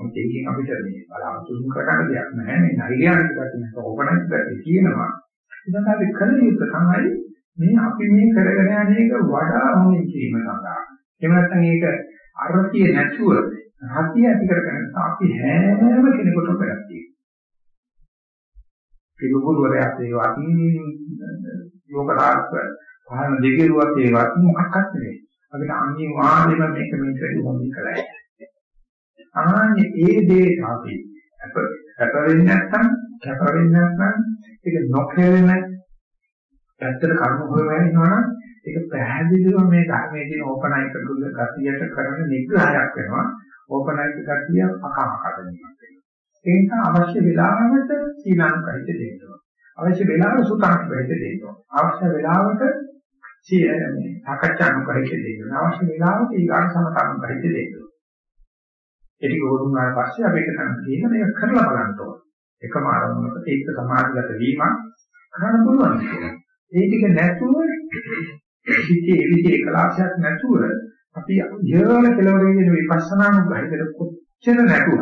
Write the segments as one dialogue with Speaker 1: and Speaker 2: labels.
Speaker 1: මොකද ඒකෙන් අපිට මේ බලාපොරොත්තු කරගන්න දෙයක් නැහැ. මේ නෛර්යානික පැත්තෙන් ඕපනයිස් පැත්තේ තියෙනවා. ඉතින් අපි කල යුත්තේ තමයි මේ අපි මේ කරගෙන යන එක වඩා හොඳින් කිරීම සඳහා. එහෙම නැත්නම් ඒක අරතිය නැතුව රතිය ඇති කරගන්න අපි හැම කෙනෙකුටම වැඩක් තියෙනවා. පිළිගුරුවරයාත් ඒ වගේ යෝගාර්ථ පහන දෙකේරුවත් ඒවත් මොකක්වත් නෙවෙයි. අපිට අනිවාර්යයෙන්ම මේක මේක හොඳින් කරලා අනන්නේ ඒ දේ අපි අප අප වෙන්නේ නැත්නම් කැප වෙන්නේ නැත්නම් ඒක නොකරන පැත්තට කර්ම හොයලා ඉන්නවනම් ඒක පැහැදිලිව මේ ධර්මයේ තියෙන ඕපනයික දුක ගතියට කරන නිග්‍රහයක් වෙනවා. ඕපනයික ගතිය අකමකද වෙනවා. ඒ නිසා අවශ්‍ය වෙලාවට සීලංකයිත දෙන්නවා අවශ්‍ය වෙලාවට සුතාංකයිත දෙන්නවා අවශ්‍ය වෙලාවට මේ සාකච්ඡානුකයිත දෙන්නවා අවශ්‍ය වෙලාවට ඊගාට සමතානුකයිත දෙන්නවා ඒක ඕරුණාට පස්සේ අපි එක තැනක තියෙන මේක කරලා බලන්න ඕන. එකම ආරම්භයකට ඒක සමාධිගත වීම කරන්න පුළුවන් කියලා. ඒ ටික නැතුව හිතේ විදේ කලාශයක් නැතුව අපි ඉහළ කෙලවර වෙන විපස්සනා නුගහිතට කොච්චර නැතුව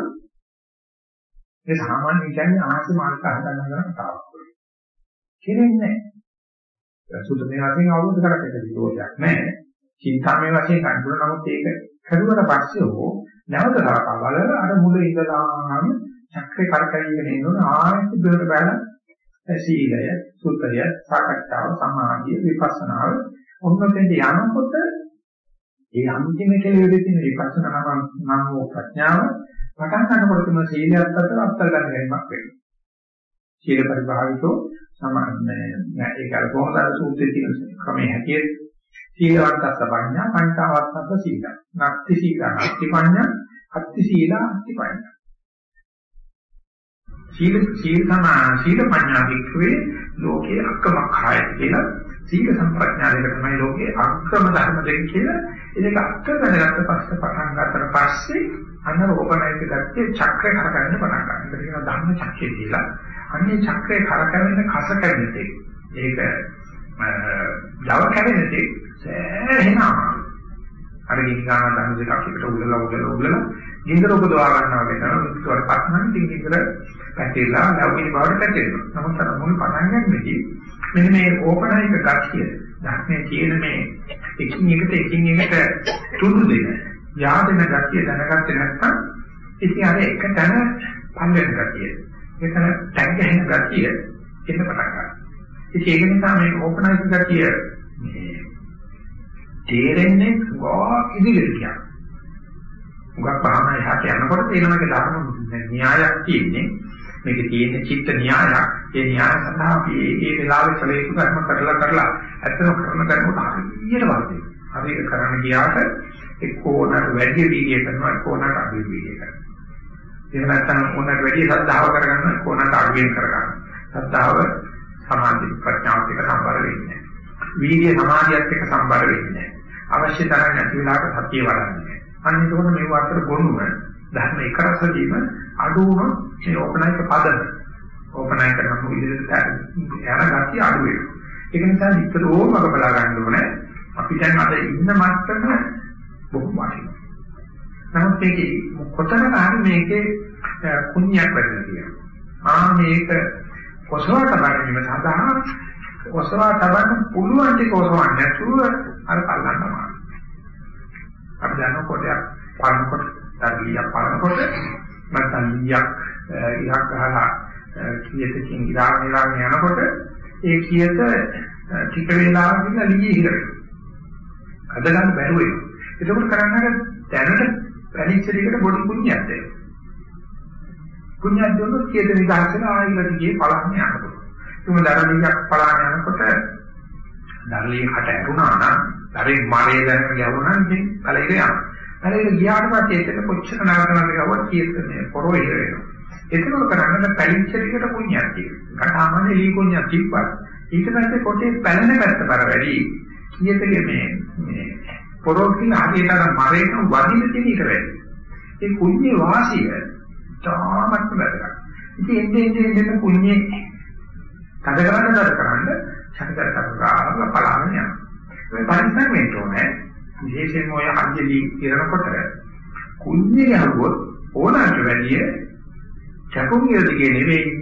Speaker 1: ඒ සාමාන්‍ය කියන්නේ ආසි මානක හදන්න ගන්න කතාවක් වගේ. කෙරෙන්නේ නැහැ. සුදුමේ වශයෙන් අවබෝධ කරගන්න විදිහක් නැහැ. චින්තාමේ වශයෙන් කන්ට්‍රෝල් නමුත් ඒක කරුවට පස්සේ හෝ නැවත කරපා බලලා අර මුල ඉඳලාම චක්‍රේ කරකැවිගෙන එනොන ආයෙත් දෙකට බැලලා සීලය, සුත්තය, සාකච්ඡාව, සමාධිය, විපස්සනාව ඔන්නතෙන්ද යනකොට ඒ අන්තිම කෙලෙවලදී තියෙන විපස්සනා නම් නම් වූ ප්‍රඥාව පටන් ගන්නකොටම සීලයත් අතර අත්තර ගන්න ගැනීමක් වෙනවා. සීල පරිභාවිතෝ සමාන්නේ ඒක අර කොහොමද සූත්‍රයේ තියෙන ක්‍රමයේ හැටියට සීලවත්තස්ස පඤ්ඤා පංචාවත්තස්ස සීල. නත්ති සීල නත්ති පඤ්ඤා අත්ති සීල අත්ති පඤ්ඤා. සීල සීල සමා සීල පඤ්ඤා වික්‍රේ ලෝකේ අක්කමඛාය කියලා සීල සම්ප්‍රඥා දෙක තමයි ලෝකේ අක්‍රම ධර්ම දෙක කියලා. ඒක අක්ක දැනගත්ත පස්සේ පටන් ගන්නතර පස්සේ අනරෝපණයික ගත්තේ චක්‍රය කරකවන්න පටන් ගන්නවා. ඒක කියන ධර්ම චක්‍රය කියලා. අන්නේ චක්‍රය කරකවන්න කස කැවෙන්නේ. ඒක යව කැවෙන්නේ සෑහෙන අමාරුයි. අර ගිහිගාන දහන දෙකක් එකට උගලලා උගලලා උගලලා ගින්දර උපදවා ගන්නවා වෙනවා. මුස්තවර පස්සනම් ඉතින් ගින්දර පැතිරලා ලෞකික බවට පැතිරෙනවා. නමුත් අර මුල් පටන් ගන්නදී මෙන්න මේ ඕපනයික ගතිය ධර්මයේ තියෙන මේ එකින් එකට එකින් එකට තුරු දෙන යාදෙන ගතිය දැනගත්තේ නැත්නම් ඉතින් අර එක තැන පල්ලෙන ගතිය. එතන ටැග් ගහන ගතිය එන්න පටන් ගන්නවා. ඉතින් ඒක නිසා මේ ඕපනයික ගතිය මේ තේරෙන්නේ ගෝ ඉදිරියට කියන්නේ. මුගක් භාවනා එහාට යනකොට තේරෙනක ධර්ම න්‍යායක් තියෙන්නේ. මේකේ තියෙන චිත්ත න්‍යායක්. ඒ න්‍යාය සඳහා අපි ඒ වෙලාවේ සලේසු කර්ම කරලා කරලා ඇත්තම කරන කරනකොට හරියට වර්ධනය. හරියට කරන්න ගියාට එක්කෝනට වැඩි වීර්යය කරනවා එක්කෝනට අඩු වීර්යය කරනවා. එහෙම නැත්නම් ඕනට වැඩි ශ්‍රද්ධාව කරගන්න එක්කෝනට අඩුවෙන් කරගන්න. ශ්‍රද්ධාව සමාධි ප්‍රඥාවත් එක්ක සම්බර වෙන්නේ නැහැ. වීර්ය සමාධියත් එක්ක සම්බර වෙන්නේ නැහැ. අවශ්‍ය තරම් නැති වෙලාවට සතිය වඩන්නේ. අන්න ඒකෝට මේ වතර ගොනුව ධර්ම එක රස දීම අඩු වුණොත් මේ ඕපනයික පදන ඕපනයික කරන ඉදිරියට යන ගතිය අඩු වෙනවා. ඒක නිසා නිතරම මග බලා ගන්න ඕනේ අපි දැන් අද ඉන්න මට්ටම බොහොම වටිනවා. නමුත් මේකේ කොතනක හරි මේකේ කුණ්‍යක් වෙන්න තියෙනවා. ආ මේක කොසවට බැලීම සඳහා ඔසවා තබන්න පුළුවන් ටික ඔසවන්න නැතුව අර කල්ලන්න තමයි. අපි දන්නකොට පරනකොට තර්ලියක් පරනකොට නැත්නම් ලියක් ඉහක් ගහලා කීයකින් ඉරාගෙන ඉරාගෙන යනකොට ඒ කීයට ටික වේලාවකින් ලියේ හිර වෙනවා. අද ගන්න බැරුව වෙනවා. එතකොට කරන්නේ දැනට පැලිච්ච දෙයකට බොඩි කුණ්‍යක් දෙනවා. කුණ්‍යක් දුන්නොත් කීයට නිදහස් වෙන ආයෙත් ගියේ පලන්නේ යනකොට. තුම දරලියක් පලාන යනකොට දරලිය කට ඇරුණා නම් දරේ මාරේ දැන යවුණා නම් ඉතින් කලෙක යනවා. කලෙක ගියාට පස්සේ ඒක කොච්චර නරකනද ගවුවත් කීයද මේ පොරෝ ඉර වෙනවා. ඒකවල කරන්නේ පැලිච්ච ටිකට පුණ්‍යක් තියෙනවා. සාමාන්‍ය ලී පුණ්‍යක් තිබ්බත් ඊට පස්සේ කොටේ පැලෙන පැත්ත බර වැඩි. කීයදගේ මේ මේ පොරෝ කියන හරියට අර මරේට වදින තියෙන ඊට වැඩි. ඒ කුණ්‍යේ වාසිය තාමත් වැදගත්. ඉතින් එන්නේ එන්නේ එන්නේ කුණ්‍යේ තද කරන්න තද කරන්න ශරීර කරලා පලාගෙන යනවා. මේ පරිස්සම් වෙන්න ඕනේ. විශේෂයෙන්ම ඔය අන්ජලි ඉරනකොට කුඤ්ඤේ යහුවොත් ඕනකට වැඩිය චකුමිය දිගේ නෙවෙයි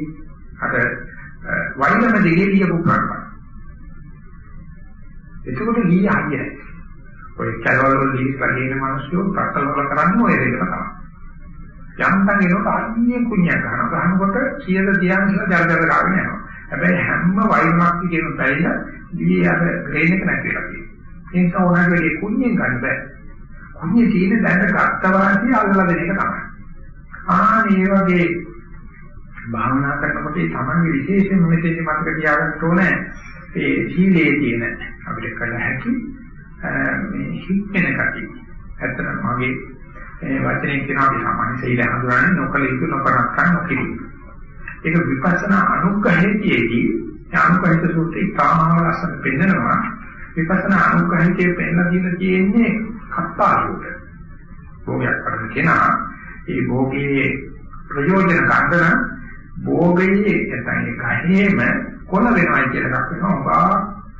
Speaker 1: අර වයිලම දිගේ ලියපු කරනවා. එතකොට ලිය හරියයි. ඔය කැලවල වල ලිස්ලා කියන මිනිස්සු රටවල වල කරන්නේ ඔය දෙක තමයි. යන්තම් එනකොට අන්නේ කුණ්‍යක් ගන්නවා. ගන්නකොට කියලා තියන් කියලා ජරජර ගාගෙන යනවා. හැබැයි හැම වයිමක් කියන පැයිලා දී අර ග්‍රේන් එක නැතිලා තියෙනවා. ඒ නිසා ඕනකට වැඩි කුණ්‍යෙන් ගන්න බෑ. කුණ්‍යේ තියෙන දැන ගත්ත වාසිය අල්ලලා දෙන එක තමයි. ආ මේ වගේ භාවනා කරනකොට ඒ තමන්ගේ විශේෂයෙන්ම මෙතෙන්දි මතක තියාගන්න ඕනේ ඒ සීලයේ තියෙන අපිට කළ හැකි මේ හික්කෙන කතිය. ඇත්තටම මගේ මේ වචනේ කියනවා අපි සාමාන්‍ය සීල හඳුනන්නේ නොකල යුතු නොකරක්කන් නොකිරීම. ඒක විපස්සනා අනුග්‍රහයේදී අනුග්‍රහිත සූත්‍රයේ තාමාව ලස්සන පෙන්නනවා. විපස්සනා අනුග්‍රහිතේ පෙන්නලා දීලා තියෙන්නේ කප්පාරුවට. භෝගයක් කරන කෙනා ඒ භෝගයේ ප්‍රයෝජන ගන්න භෝගයේ නැත්නම් ගහේම කොළ වෙනවා කියලා එකක් වෙනවා.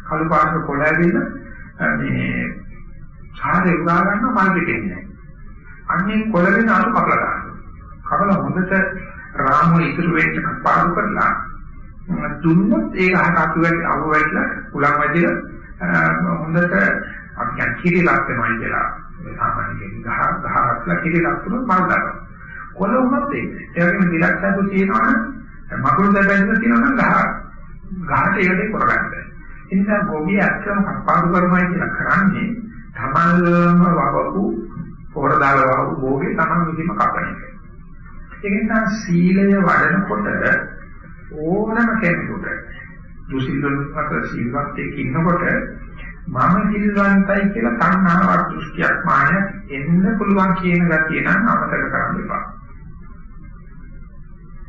Speaker 1: කළු පාට කොළ ඇවිල්ලා මේ සාරේ උදා ගන්න මල් දෙකෙන්නේ. අන්නේ කොළ වෙන අතු කපලා ගන්නවා. කපලා හොඳට රාමුව ඉතුරු වෙච්ච පාඩු කරලා දුන්නොත් ඒක අහක අතු වැඩි අව වැඩිලා උලන් වැඩිලා හොඳට අපි කියන කිරිලක් වෙනවා කියලා සාමාන්‍ය කෙනෙක් ගහ ගහක්ලා කිරිලක් තුනක් මල් දානවා. කොළ වුණත් ඒක. ඒ වගේම දිලක් සතු තියෙනවනම් මකුළු දැබැන්න තියෙනවනම් ගහ ගහට ඒකේ කරගන්න බෑ. ඒ නිසා ගොවිය අත්‍යවම කපාඩු කරනවා කියලා කරන්නේ තමල්ම වවපු පොරදාල වවපු භෝගේ තමන් විදිහම කපන එක. ඒ නිසා සීලය වඩනකොට ඕනම කෙනෙකුට දුසිල්වන්ත සීලවත් එක්ක ඉන්නකොට මම සිල්වන්තයි කියලා තණ්හාවක් දෘෂ්ටියක් මානයක් එන්න පුළුවන් කියන ගතිය නම් අමතක කරන්න එපා.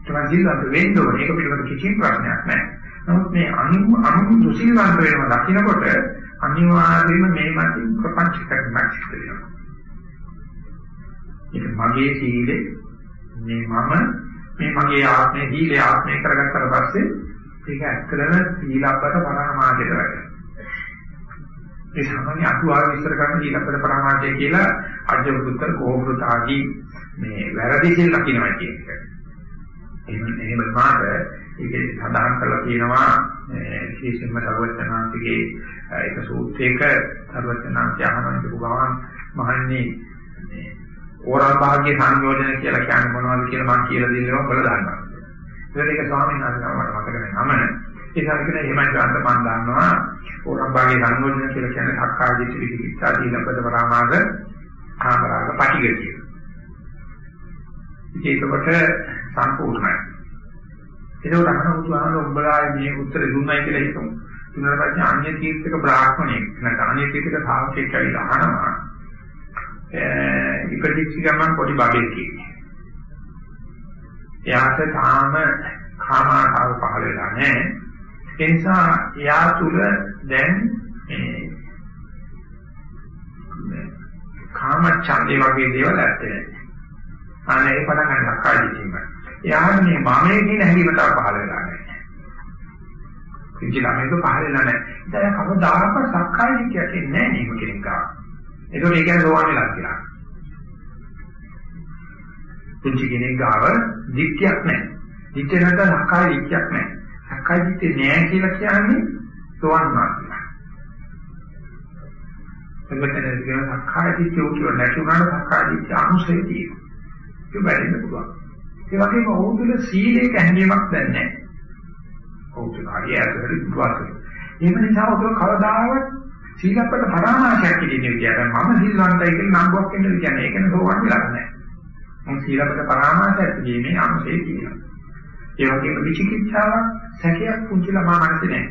Speaker 1: තමයි සිල්වන්ත වෙන්න ඕනේ. ඒක පිළිබඳ කිසිම ප්‍රශ්නයක් නැහැ. නමුත් මේ අනු අනු දුසිල්වන්ත වෙනව දකිනකොට අනිවාර්යයෙන්ම මේ මතින් ප්‍රපංච කරන්නක් සිදුවෙනවා. ඒක මගේ සීලේ මේ මම මේ මගේ ආත්මේ සීලේ ආත්මේ කරගත්තට පස්සේ ඒක ඇත්තටම සීලබ්බත පරමාර්ථයට වැටෙනවා. ඒ සාමාන්‍ය අතුආර විස්තර කරන සීලබ්බත පරමාර්ථය කියලා අජ්ජවුත්තර කෝපෘත ආදී මේ වැරදි සිල් ලකිනවා කියන එක. එහෙම එහෙම මාත ඒකේ සඳහන් කරලා තියෙනවා විශේෂයෙන්ම සර්වඥාන්තිගේ ඒක සූත්‍රයක සර්වඥාන්ති අහනවා කියපු ගමන් මහන්නේ මේ ඕරල් භාග්‍ය සංයෝජන කියලා කියන්නේ මොනවද කියලා මම කියලා දෙන්නවා බලලා ගන්නවා. ඒකට ඒක ස්වාමීන් වහන්සේ මට මතක නැහැ නම. ඒ සාරිකනේ එහෙමයි ගන්න මම දන්නවා ඕරල් භාග්‍ය සංයෝජන කියලා කියන්නේ අක්කාජිත විදිහිච්ඡා දීනපද පරාමාද කාමරාග පටිගතිය. ඒකකොට සම්පූර්ණයි. ඒක රහන උතුහාන උඹලා මේ උත්තර දුන්නයි කියලා හිතමු. ඊට පස්සේ අන්‍ය තීර්ථක බ්‍රාහ්මණයෙක් නැත්නම් අන්‍ය තීර්ථක සාවකෙක් කියලා අහනවා. ඉපදිච්ච ගමන් පොඩි බබෙක් කියන්නේ. එයාට තාම කාමාකාර පහළ වෙලා නැහැ. ඒ නිසා එයා තුල දැන් මේ කාමච්ඡන්දේ වගේ දේවල් ඇත්තේ නැහැ. අනේ ඒ පටන් ගන්න අක්කාජී එයාට මේ මමයේ කියන හැඟීම තව පහළ වෙලා නැහැ. කිසි ළමයක පහළ වෙලා නැහැ. දැන් කවදාකවත් සක්කාය දිට්ඨියක් එන්නේ නැහැ නේම කෙනෙක් ගාව. ඒක ඒ කියන්නේ සෝවාන් වෙලා කියලා. කිසි කෙනෙක් ගාව දිට්ඨියක් නැහැ. දිට්ඨිය නැත්නම් සක්කාය දිට්ඨියක් නැහැ. සක්කාය දිට්ඨිය නැහැ කියලා කියන්නේ සෝවාන් වුණා කියලා. එතකොට කියන සක්කාය දිට්ඨිය උතුර නැති වුණාට සක්කාය දිට්ඨිය අනුසය තියෙනවා. ඒක බැරිද පුළුවන්. ඒ වගේම ඔවුන් තුළ සීලයක හැඟීමක් දැන් නැහැ. ඔවුන් තුළ හරියට විශ්වාසය. ඒක නිසා ඔතන කවදාවත් සීලපත පරාමාශයක් කියන්නේ විදියට මම සීලවන්තයි කියලා නම්බුවක් වෙන්න කියන්නේ ඒක නේ සෝවන් වෙලා නැහැ. මම සීලපත පරාමාශයක් කියන්නේ අනුසේ කියනවා. ඒ වගේම විචිකිච්ඡාවක් සැකයක් පුංචි ළමා මනසේ නැහැ.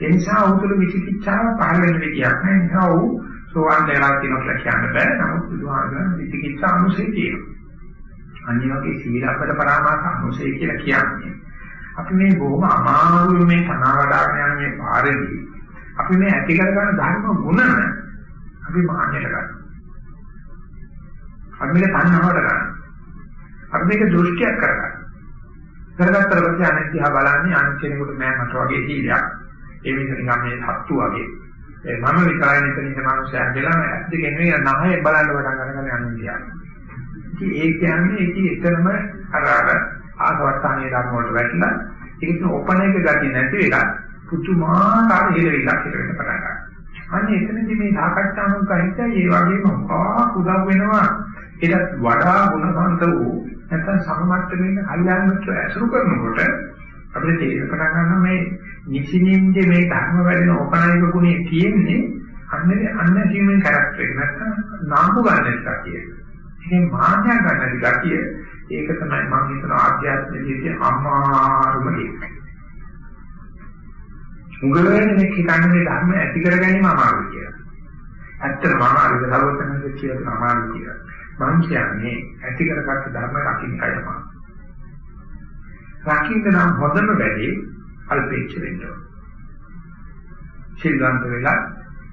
Speaker 1: ඒ නිසා ඔහු තුළ විචිකිච්ඡාව පහළ වෙන විදියක් නැහැ. ඒ නිසා ඔහු සෝවන් වෙලා තියෙනවා කියලා කියන්න බෑ. නමුත් බුදුහාමර විචිකිච්ඡා අනුසේ කියනවා. අනිත් වගේ සීලබ්බත පරාමාස අනුසය කියලා කියන්නේ. අපි මේ බොහොම අමාරුවෙන් මේ තනවාඩාගෙන යන මේ පාරේදී අපි මේ ඇති කරගන්න ධර්ම ගුණ අපි මාන්නයට ගන්නවා. අපි මේක තණ්හාවට ගන්නවා. අපි මේක දෘෂ්ටියක් කරගන්නවා. කරගත්තට පස්සේ අනිත් දිහා බලන්නේ අනිත් කෙනෙකුට නෑ මට වගේ සීලයක්. ඒ විදිහට නිකන් මේ සත්තු වගේ. ඒ මම විතරයි මෙතන ඉන්න මනුස්සයා කියලා ඇත්ත කියන්නේ නහය බලන්න පටන් ගන්න යන විදිහට. ඉතින් ඒ කියන්නේ ඉතින් එතරම් අර අර ආසවර්තානීය ධර්ම වලට වැටලා ඒක ඕපනයක ගතිය නැති වෙලා පුදුමාකාර හේලවිලක් හිට වෙන්න පටන් ගන්නවා. අන්න එතනදී මේ සාකච්ඡානුක හිතයි ඒ වගේම ආ උදව් වෙනවා ඒකට වඩා ගුණවන්ත වූ නැත්නම් සමමට්ටමේ ඉන්න කල්යාණ මිත්‍ර ඇසුරු කරනකොට අපිට තේරෙන්න පටන් ගන්නවා මේ නිසින්ින්ද මේ ධර්ම වැඩෙන ඕපනයික ගුණය තියෙන්නේ අන්නේ අන්න ජීවන කරක්ටර් එක නැත්නම් නාමු ගන්න එක කියන්නේ. ඉතින් මාන්නය ගන්න ගතිය ඒක තමයි මම හිතන ආධ්‍යාත්මික ජීවිතයේ අමාරුම දේ. මුගලෙන් මේ හිතන්නේ මේ ධර්ම ඇති කර ගැනීම අමාරුයි කියලා. ඇත්තටම අමාරුයි දවසක කියන අමාරුයි කියලා. මම කියන්නේ ඇති කරගත්ත ධර්ම රකින්න කයම. රකින්න නම් හොඳම වැඩේ අල්පේච්ච වෙන්න ඕන. සිල්වන්ත වෙලා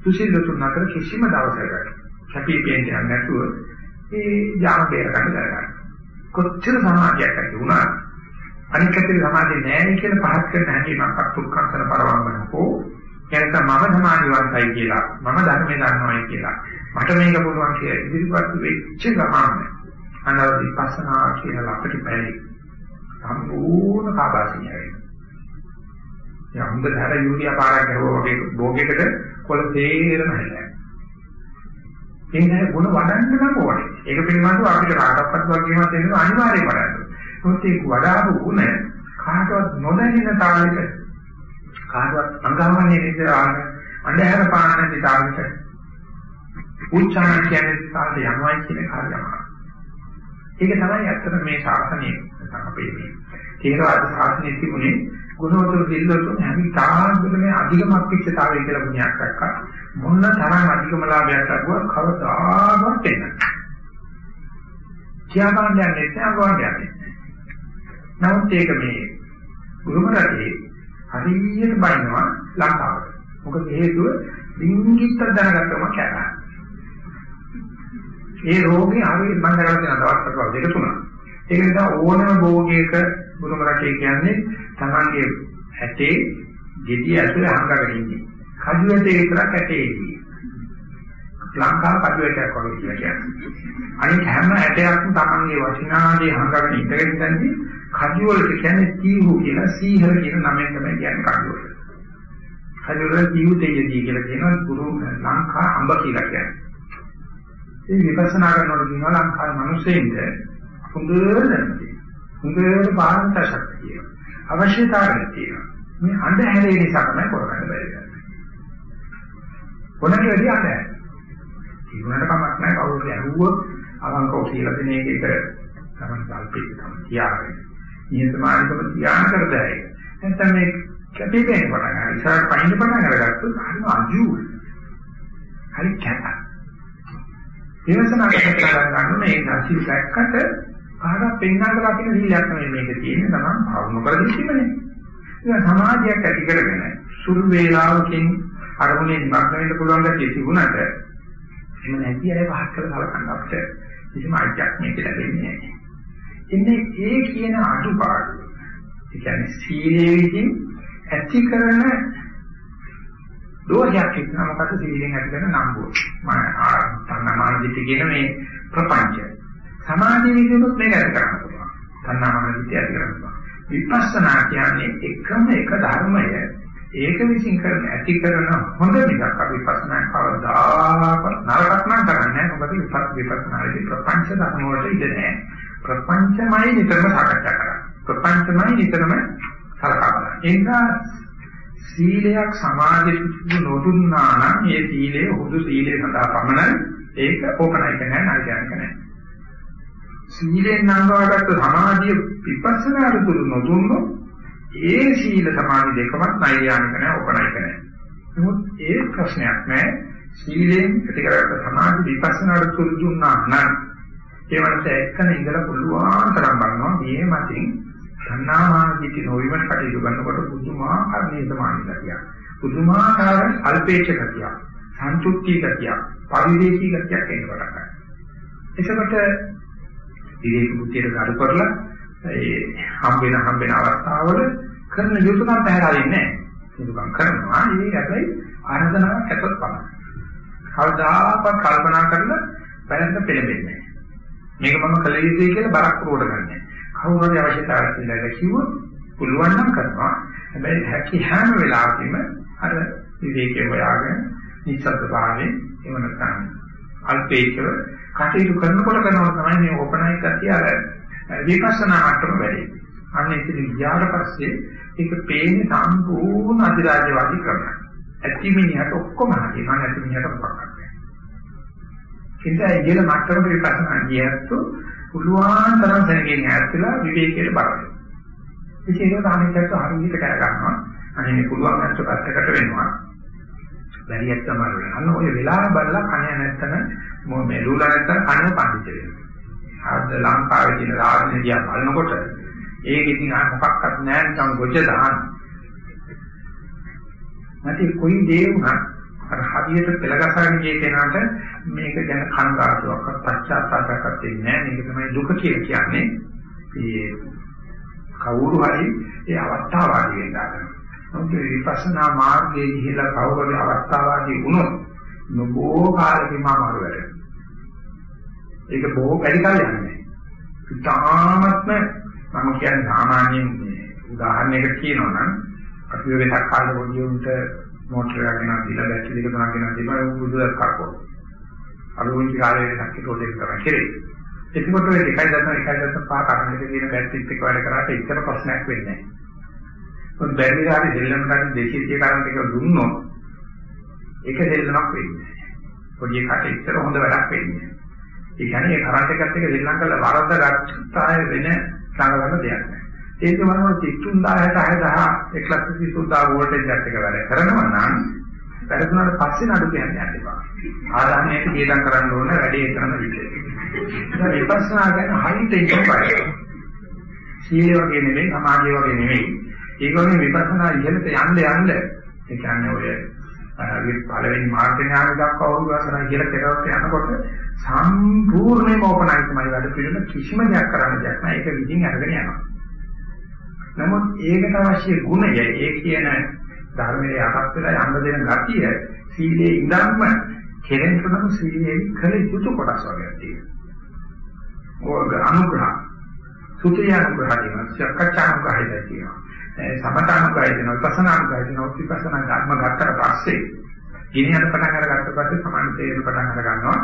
Speaker 1: සුසිල්ලතුන් අතර කිසිම දවසක කැපී පෙනෙන්නේ නැතුව ඒ යාම බේර ගන්න දරගන්න. කොච්චර සමාජයක් ඇති වුණා අනිත් පැත්තේ සමාජේ නැහැ කියලා පහත් කරන හැඟීමක් උත්කර්ෂණ පරවම්බන හෝ එනකම් මම සමාධිවන්තයි කියලා මම ධර්මයේ දන්නවයි කියලා මට මේක පුළුවන් කියලා ඉදිරිපත් වෙච්ච ගමන් අනවදි විපස්සනා කියන අපිට බැරි සම්පූර්ණ කාබාසිනිය වෙනවා. යා හොඳ ධාර යූරියා පාරක් ගහුවා වගේ භෝගයකට කොළ තේරම හැලයි. ඒ ගුණ වඩන්න නම් ඕනේ. ඒක පිළිබඳව අපිට කාටවත් වගේම දෙන්න අනිවාර්යයෙන් වඩන්න. මොකද ඒක වඩාපු ගුණ කාටවත් නොදැනෙන තාලෙට කාටවත් අංගාමන්නේ විදිහට අන්ධහර පාන දිතාවට උච්චාරණ කියන්නේ සාධ යනවා කියන කාර්යයක්. ඒක තමයි ඇත්තට මේ ශාසනයේ. අපේ මේ තේරවාද ශාසනයේ තිබුණේ ගුණවතුන් දෙල්ලතුන් හැම තාක්ෂණ මේ අධිකමක් පිටතාවය කියලා ගුණයක් දැක්කා. මොන තරම් අධිකම ලාභයක් ලැබුවා කවදාවත් එන්නේ කියාගන්න යන්නේ නැහැ යන්නේ නමුත් ඒක මේ ගුරුම රටේ හරියට බයිනවා ලංකාවට මොකද හේතුව ලිංගික දැනගත්තම කැරා ඒ රෝගේ හරියට මම කරලා දෙන දවස් දෙක තුනක් ඒක නිසා ඕනම භෝගයක ගුරුම රටේ කියන්නේ තමන්ගේ ඇටේ ගෙඩිය ඇතුලේ හංගගෙන ඉන්නේ. කඩු ඇටේ විතරක් ඇටේ ඉන්නේ. ලංකාව කඩු ඇටයක් වගේ කියලා කියන්නේ. අනිත් හැම ඇටයක්ම තමන්ගේ වචනාදී හංගගෙන ඉඳගෙන ඉඳන්දි කඩු වලට කියන්නේ තීහු කියලා සීහර කියන නමෙන් තමයි කියන්නේ කඩු වල. කඩු වල තීහු තේජදී කියලා කියනවා ගුරු ලංකා අඹ කියලා කියන්නේ. මේ විපස්සනා කරනකොට කියනවා ලංකාවේ මිනිස්සෙන්ට හොඳට දැනෙනවා. හොඳට පාරමිතා ශක්තිය. අවශ්‍යතාවයක් තියෙනවා. මේ අන්ධහැරේ නිසා තමයි කරගන්න බැරි කරන්නේ. කොනකේ වැඩි අන්ධහැර. ජීවනට කමක් නැහැ කවුරුත් ඇහුවොත් අවංකව කියලා දෙන එක එක තමයි කල්පේ තමයි තියාගෙන. නියතමානිකම තියාන කරදැයි. නැත්නම් මේ කැපී පෙනෙන පටන් ගන්න. ඉස්සරහට පයින් පටන් අරගත්තොත් හරිම අජූ. හරි කැත. විවසනාකට කරගන්න මේ නැති දැක්කට කාටවත් පෙන්වන්න ලකින සීලයක් නෙමෙයි මේක තියෙන්නේ තමන් භාවන කර දෙීමනේ. ඒක සමාධියක් ඇති කරගෙන සුළු වේලාවකින් අරමුණේ නිමග්න වෙන්න පුළුවන් ගැතිය තිබුණාට එහෙම නැති අය පහත් කරලා කලකන්න අපිට කිසිම අධ්‍යාත්මයක් ලැබෙන්නේ නැහැ. ඉන්නේ ඒ කියන අඩුපාඩු. ඒ කියන්නේ සීලයේ විසින් ඇති කරන දෝෂයක් ඉන්නවා මොකද සීලෙන් ඇති කරන නම්බුව. මම ආ තණ්හාමානදිට කියන මේ ප්‍රපංචය. සමාධිය විදිහට මේක ඇති කරන්න පුළුවන්. තණ්හාමාන දිට්ඨිය ඇති කරන්න පුළුවන්. විපස්සනා කියන්නේ එකම එක ධර්මය ඒක විසින් කරන ඇති කරන හොඳ විදිහක් අපි විපස්සනා කවදාකවත් නරකක් නම් කරන්නේ නැහැ. මොකද විපස්සනාදී ප්‍රපංච ධර්ම වලට ඉඩ නැහැ. ප්‍රපංචමයි නිතරම සාකච්ඡා කරන්නේ. ප්‍රපංචමයි නිතරම සලකා බලන්නේ. ඒ නිසා සීලයක් සමාධිය නොදුන්නා නම් ඒ සීලය හුදු සීලය සඳහා පමණයි ඒක ඕකනයික නැහැ නයිජානික නැහැ. සීලෙන් නංගවාගත්ත සමාධිය විපස්සනාට දුරු නොදුන්නොත් ඒ සීල සමාධි දෙකමත් නෛර්යානික නැහැ උපනයික නැහැ. නමුත් ඒ ප්‍රශ්නයක් නැහැ. සීලෙන් ප්‍රතිකරකට සමාධි විපස්සනාට දුරු දුන්නා නම් ඒ වන්ට එක්කන ඉඳලා පුළුවන් තරම් බලනවා මේ මතින් සන්නාමාදිටි නොවිමට කටයුතු කරනකොට පුදුමාකාර නිසමානිකතිය. පුදුමාකාර අල්පේක්ෂ ගතිය. සන්තුෂ්ටි ගතිය. පරිවේශී ගතියක් එන්න පටන් ගන්නවා. එතකොට විවේක බුද්ධියට ගරු කරලා ඒ හම් වෙන හම් වෙන අවස්ථාවල කරන යුතුයකම් පැහැරෙන්නේ නැහැ. යුතුයකම් කරනවා ඒ හැබැයි ආරාධනාවක් ඇතත් පමණයි. කවදාකවත් කල්පනා කරලා බැලන්න පෙළඹෙන්නේ නැහැ. මේක මම කළ යුතුයි කියලා බරක් පුරවට ගන්නෑ. කවුරු හරි අවශ්‍යතාවයක් කියලා කිව්වොත් පුළුවන් නම් කරනවා. හැබැයි හැකි හැම වෙලාවෙම අර විවේකයේ හොයාගෙන නිස්සද්ද භාවයෙන් එහෙම නැත්නම් අල්පේකව කටයුතු කරනකොට කරනවා තමයි මේ ඕපනයික් ගතිය අර විපස්සනා මට්ටම වැඩි. අන්න ඉතින් ගියාට පස්සේ ඒක පේන්නේ සම්පූර්ණ අධිරාජ්‍යවාදී ක්‍රමයක්. ඇති මිනිහට ඔක්කොම හරි මම ඇති මිනිහට මොකක්ද නැහැ. ඉතින් ඉහළ මට්ටමට විපස්සනා ගියත් පුළුවන් තරම් දැනගෙන ඈත්ලා විවේකයට බලන්න. ඉතින් ඒක තමයි හරියට කර ගන්නවා. අනේ මේ පුළුවන් අත්ත පැත්තකට වෙනවා. බැරි ඇත්තම වල. අන්න ඔය වෙලාව බලලා කණ නැත්තම මේ ලූලා නැත්තම් කණ පඬිච්ච වෙනවා. ආද ලංකාවේ තියෙන රාජ්‍ය දිහා බලනකොට ඒක ඉතින් ආ මොකක්වත් නැහැ නිකන් ගොජ දාන. නැති කොයි දේ වුණත් අර හදියට පෙළගසගෙන ගිය කෙනාට මේක ගැන කනගාටුවක් පශ්චාත්තාපයක් තියෙන්නේ නැහැ. මේක තමයි දුක කියලා කියන්නේ. ඒ කවුරු හරි ඒ අවස්ථාවාදී වෙන්න ගන්නවා. මොකද විපස්සනා මාර්ගයේ ගිහිලා කවුරුහරි අවස්ථාවාදී වුණොත් නොබෝ කාලෙකින් මාරු වෙනවා. ඒක බොහෝ වැඩි කාලයක් යන්නේ. ඉතාමත්ම මම කියන්නේ සාමාන්‍යයෙන් උදාහරණයකට කියනවා නම් අපි ඔය වෙනක් කාලේ පොඩි උන්ට මෝටර් එකක් ගෙනත් දීලා බැටරි දෙක තුනක් ගෙනත් දීලා බුදුදත් කරකෝ. අර උන්ටි කාලේ වෙනක් රෝඩ් එක තමයි කරේ. එතකොට ඔය 1.1.5 කරන්නේ කියන බැටරිත් එක්ක වැඩ කරාට ඉතර ප්‍රශ්නයක් වෙන්නේ නැහැ. මොකද බැරි හරි දෙල්ලමකට 230 කරන්ට් එක දුන්නොත් ඒක දෙල්ලමක් වෙන්නේ. පොඩි එකට ඉතර හොඳ වැඩක් වෙන්නේ. ඒ කියන්නේ ඒ කරන්ට් එකත් එක්ක දෙල්ලම් කරලා වරද්ද ගත්තාය වෙන සංගලන දෙයක් නෑ. ඒක වරම 30000 6000 130000 වෝල්ටේජ් එකක් වැඩ කරනවා නම් වැඩුණාට පස්සේ නඩු කියන්නේ යන්න එපා. ආදානයට දීලා කරන්න ඕන වැඩේ කරන විදිහට. ඒක විපස්සනා ගැන හයි ටෙන්ෂන් පාඩම. සීල වගේ නෙමෙයි සමාධිය වගේ නෙමෙයි ඒක වගේ විපස්සනා ඉහළට යන්න යන්න ඒ කියන්නේ ඔය පළවෙනි මාර්ග ඥාන දක්වා වුණ විපස්සනා ඉහළට කරවට යනකොට සම්පූර්ණයෙන්ම ඕපනයි තමයි වැඩ පිළිවෙල කිසිම දෙයක් කරන්න දෙයක් නැහැ ඒක විදිහින් අරගෙන යනවා. නමුත් ඒකට අවශ්‍ය ගුණය ඒ කියන ධර්මයේ යටත් වෙලා යන්න දෙන ගතිය සීලේ ඉඳන්ම කෙරෙන්න නම් සීලේ කළ යුතු කොටස් වගේ තියෙනවා. ඔය අනුග්‍රහ. සුතිය අනුග්‍රහ තියෙනවා, සක්කච්ඡා අනුග්‍රහය තියෙනවා. සමතානුගාය දෙනවා විපස්සනානුගාය දෙනවා විපස්සනා ධර්ම ගත්තට පස්සේ ගිනියන පටන් අරගත්ත පස්සේ සමාන තේරෙන පටන් අර ගන්නවා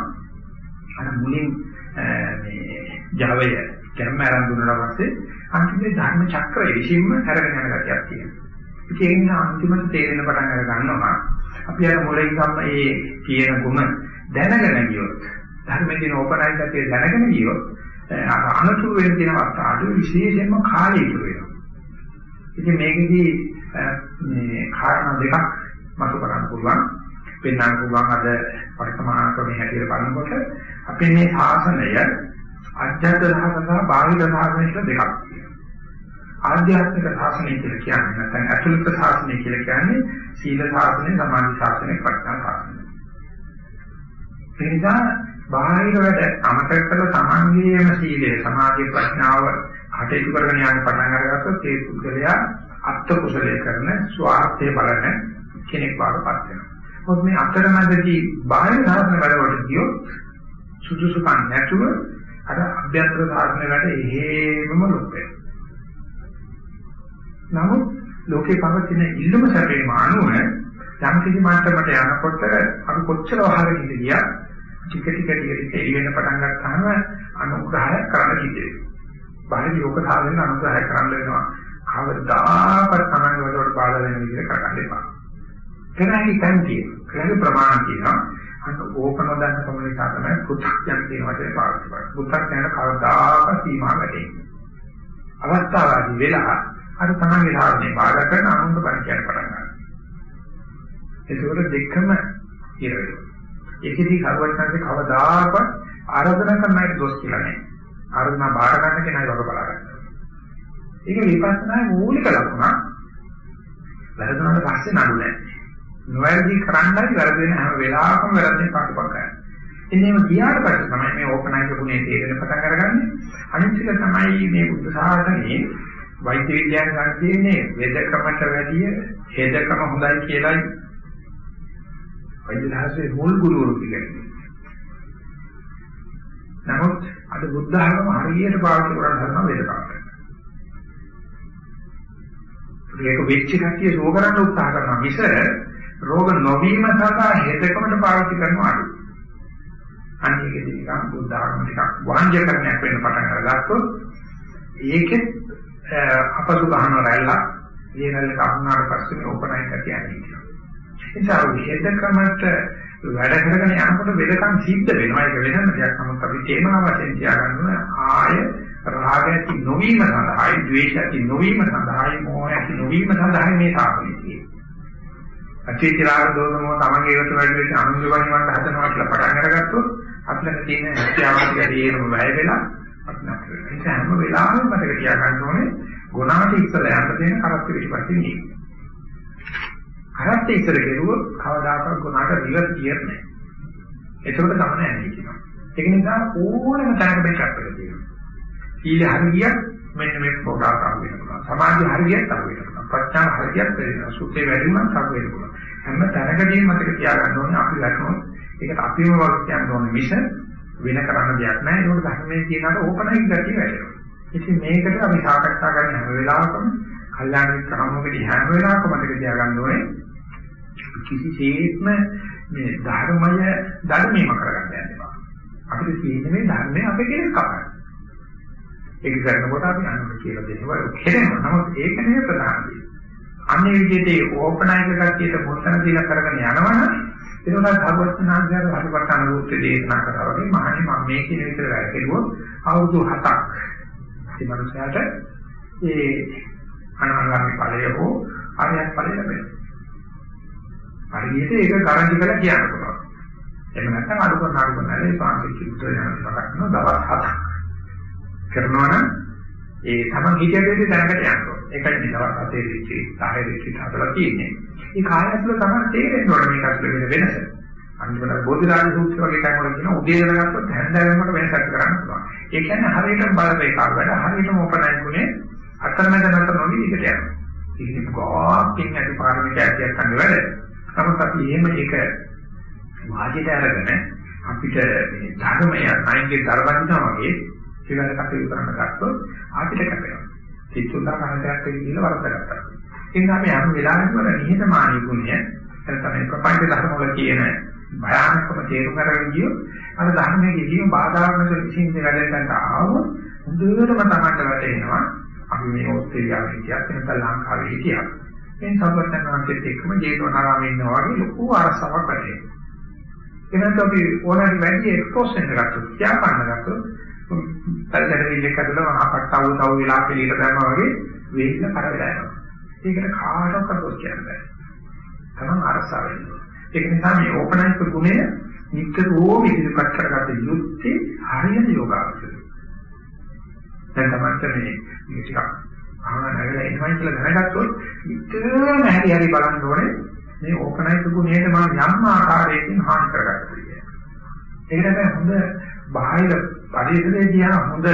Speaker 1: අර මුලින් මේ Java කැම ආරම්භ වුණාට පස්සේ අන්තිමේ ධර්ම චක්‍රය විසින්ම අරගෙන යන ගතියක් තියෙනවා. ඉතින් ඒ නිසා අන්තිමට තේරෙන පටන් අර ගන්නවා අපි අර මුලින් ගන්න මේ කියන ගුණ දැනගෙන ගියොත් ධර්මයේ තියෙන ඕපනයින් ගතිය දැනගෙන ගියොත් අර අනුතුරු වෙන තියෙන අවස්ථාවට විශේෂයෙන්ම කාලය ඉතුරු වෙනවා ඉතින් මේකෙදී මේ කාරණා දෙකක් මතු කරන්න පුළුවන්. පෙන්වන්න පුළුවන් අද වර්තමාන ක්‍රමයේ හැටියට බලනකොට අපේ මේ ශාසනය අධ්‍යාත්ම ධර්ම සහ බාහිර ධර්ම කියලා දෙකක් තියෙනවා. ආධ්‍යාත්මික ශාසනය කියලා කියන්නේ නැත්නම් අතුලිත ශාසනය කියලා කියන්නේ සීල ශාසනය, සමාධි ශාසනය, ප්‍රඥා ශාසනය. ඒ නිසා බාහිර වැඩ අමතක කරලා තමන්ගේම සීලය, සමාධිය, ප්‍රඥාව කටයුතු කරගෙන යන පටන් අරගත්තොත් ඒ පුද්ගලයා අත්ත කුසලයේ කරන ස්වාර්ථය බලන කෙනෙක් වඩපත් වෙනවා. මොකද මේ අතරමැදදී බාහිර සාධන වැඩවලට ගියොත් සුදුසුකම් නැතුව අර අභ්‍යන්තර සාධන වැඩ එහෙමම ලොක් වෙනවා. නමුත් ලෝකේ පවතින ඉල්ලුම සැපේ මානුව යම් කිසි මට්ටමකට යනකොට අපි කොච්චර වහරකින්ද ගියා ටික ටික ටික ටික එළි වෙන පටන් ගත්තාම අනුග්‍රහය කරන්න කිව්වේ. බාහිර යෝග සාධන අනුග්‍රහය කරන්න වෙනවා. කවදාකවත් තමයි වලට බාධා වෙන විදිහට කරන්න එපා. කරන්නේ තැන් තියෙනවා. කරන්නේ ප්‍රමාණ තියෙනවා. අන්න ඕක නොදන්න කම නිසා තමයි පු탁යන් කියන වචනේ පාවිච්චි කරන්නේ. පු탁යන් කවදාකවත් සීමා වැඩෙන්නේ. අවස්ථාවාදී වෙලා අර තමන්ගේ ධර්මයේ බාධා කරන අනුන්ට බණ කියන පටන් ගන්නවා. ඒකවල දෙකම ඉරවෙනවා. ඒකෙදි කරුවචනසේ කවදාකවත් ආරාධනා කරන්න අයට දොස් කියලා නැහැ. ආරම්භ බාර ගන්න කෙනායි වගේ බලා ගන්න. ඒක විපස්සනායේ මූලික ලක්ෂණ. වැරදුනට පස්සේ නඩු නැහැ. නොවැරදි කරන්නයි වැරදෙන හැම වෙලාවකම වැරදෙන පාටපක් ගන්න. එන්නේම ගියාට පස්සේ තමයි මේ ඕපනයික ගුණේ තේරෙන පටන් අරගන්නේ. අනිත් එක තමයි මේ බුද්ධ ශාසනයේ වෛද්‍ය විද්‍යාව ගන්න තියෙන්නේ වේදකමට වැඩිය හේදකම හොඳයි කියලායි වෛද්‍ය ශාස්ත්‍රයේ මුල් ගුරුවරු කියන්නේ. නමුත් අද බුද්ධ ධර්ම හරියට පාවිච්චි කරන ධර්ම වේදකාවට. ඒක වෙච්ච කතිය රෝග කරන්න උත්සාහ කරනවා මිස රෝග නොවීම සඳහා හේතකමට පාවිච්චි කරනවා අඩු. අනිකේදී නිකන් බුද්ධ ධර්ම ටිකක් වාණ්‍යකරණයක් වෙන්න පටන් අරගත්තොත් ඒකෙත් අපසු ගහන රැල්ල ඒ රැල්ල කපුනාට පස්සේ මේ ඕපනයින් කතියන්නේ කියනවා. ඒ නිසා හේතකමට වැඩ කරගෙන යනකොට වෙදකම් සිද්ධ වෙනවා ඒක වෙනම දෙයක්. නමුත් අපි තේමාව වශයෙන් තියාගන්න ආය රාග ඇති නොවීම සඳහායි, ද්වේෂ ඇති නොවීම සඳහායි, මෝහ ඇති නොවීම සඳහායි මේ සාපේ තියෙන්නේ. අචේත රාග දෝෂම තමන්ගේ ඒකට වැඩි වෙච්ච අනුන්ගේ වයින්වන්ට හදනවා කියලා පටන් අරගත්තොත් අපිට තියෙන හැකියාව ටික තේරෙම වැය වෙලා අපිට වෙනවා. ඒ නිසා හැම වෙලාවෙම මතක තියාගන්න ඕනේ ගුණාට ඉස්සලා යන්න තියෙන කරත් පිටිපස්සේ නෙයි. කරත් ඉස්සර කෙරුවොත් කවදාකවත් ගුණාට රිවර්ස් කියන්නේ නැහැ. ඒකකට ගමන යන්නේ කියනවා. ඒක නිසා ඕනම තැනක මේක අපිට තියෙනවා. සීල හරියට මෙන්න මේ පොඩාක් අහු වෙන පුළුවන්. සමාධි හරියට අහු වෙන පුළුවන්. ප්‍රඥා හරියට වෙනවා. සුත්තේ වැඩි වුණා අහු වෙන පුළුවන්. හැම තැනකදීම මතක තියාගන්න ඕනේ අපි ලකුණු ඒකට අපිම වගේ කියන්න ඕනේ මිස වෙන කරන්න දෙයක් නැහැ. ඒකට ධර්මයේ කියනකට ඕපනයින් ගැටි වැඩෙනවා. ඉතින් මේකට අපි සාකච්ඡා කරන හැම වෙලාවකම කල්යාණික ක්‍රමවලදී හැම වෙලාවකම මතක තියාගන්න ඕනේ කිසිසේත්ම මේ ධර්මය ධර්මීම කරගන්න යන්න අපිට තියෙන්නේ මේ ධර්මය අපේ කෙලෙස් කපන්න. ඒක කරනකොට අපි අනුර කියලා දෙනවා කෙරෙනවා. නමුත් ඒක නෙවෙයි ප්‍රධාන දේ. අන්නේ විදිහට ඕපනයික කතියට මොතන දීලා කරගෙන යනවනම් ඒක උනා භගවත්නාංශයන් හරිපටන රූපේ දේශනා කරා වගේ මහණි මම මේ කියන විතර වැඩ කෙරුවොත් අවුරුදු 7ක් ඒ මනුස්සයාට ඒ අනාගාමී ඵලය හෝ ආර්යත් ඵලය ලැබෙනවා. හරියට ඒක ගාරන්ටි කරලා කියන්න පුළුවන්. එහෙම නැත්නම් අඩු කරන අඩු කරන ඒ පාන්ති කිව්තෝ යන මතක් කරන දවස් 7ක්. කරනවා නම් ඒ තමන් හිතේදී දැනකට යනවා. ඒකයි මේ දවස් හතේ රිච්චි, සාහේ රිච්චි හදලා තියෙන්නේ. මේ කාය ඇතුළ තමයි තේරෙන්න ඕනේ මේක ඇතුළ වෙන වෙනස. අනිවාර්ය බෝධිරාජ සූත්‍ර වගේ තැන් වල කියන උදේ වෙනකොට හැන්දෑවෙනකොට වෙනසක් කරන්න පුළුවන්. ඒ කියන්නේ හරියටම බලපෑක වැඩ හරියටම උපනයන්ුනේ අතරමැද නැතර නොවි එකට යනවා. ඉතින් ගෝපින් ඇති පාරමිත ඇතියක් ගන්න වැඩ. නමුත් අපි එහෙම ඒක වාජිත අරගෙන අපිට මේ ධර්මය අයින්ගේ දරබන්නවා වගේ ඊළඟ කටයුතු කරන්න ගත්තොත් ආපිට කැපෙනවා. චිත්තුන්දා කනටයක් කියලා වරද්දගත්තා. ඒ නිසා මේ අනු වෙලාවෙම වල නිහතමානී ගුණය නැත්නම් ප්‍රපංච ධර්ම වල කියන භයානකම තේරුම් ගන්න ගියොත් අර ධර්මයේ කිසිම බාධාවක් නැතුව විසින් වැඩකට ආවොත් හොඳටම තමන්ට වැටෙනවා අපි මේ ඕස්ට්‍රේලියාවේ හිටියත් නැත්නම් ලංකාවේ හිටියත් මේ සම්බන්ධනාන්තෙත් එක්කම ජීවනාරාමේ ඉන්නවා වගේ ලොකු අරසාවක් වැටෙනවා. එනකොට අපි ඕනෑම වැඩි එක්ස්පෝස් එකක් ගත්තොත් ත්‍යාගන්න ගත්තොත් පරිසරවිල්ලක් ඇතුළේ මහා පට්ටව තව වෙලා පිළිට දැම්මා වගේ වෙන්න කරලා යනවා. ඒකට කාටවත් දොස් කියන්න බෑ. තමන් අරසා වෙන්න. ඒක නිසා මේ ඕපනයික ගුණය නිතරම ඉදිරිපත් කරගත යුත්තේ හරියට යෝගාවචරය. දැන් තමයි මේ මේ ටිකක් අහන නැගලා එනවා කියලා දැනගත්තොත් නිතරම හැරි හැරි බලන්න ඕනේ මේ ඕපනයික ගුණයට මම යම් ආකාරයකින් හානි කරගත්තා කියන්නේ. ඒක තමයි හොඳ බාහිර පරිසරයේ දිහා හොඳ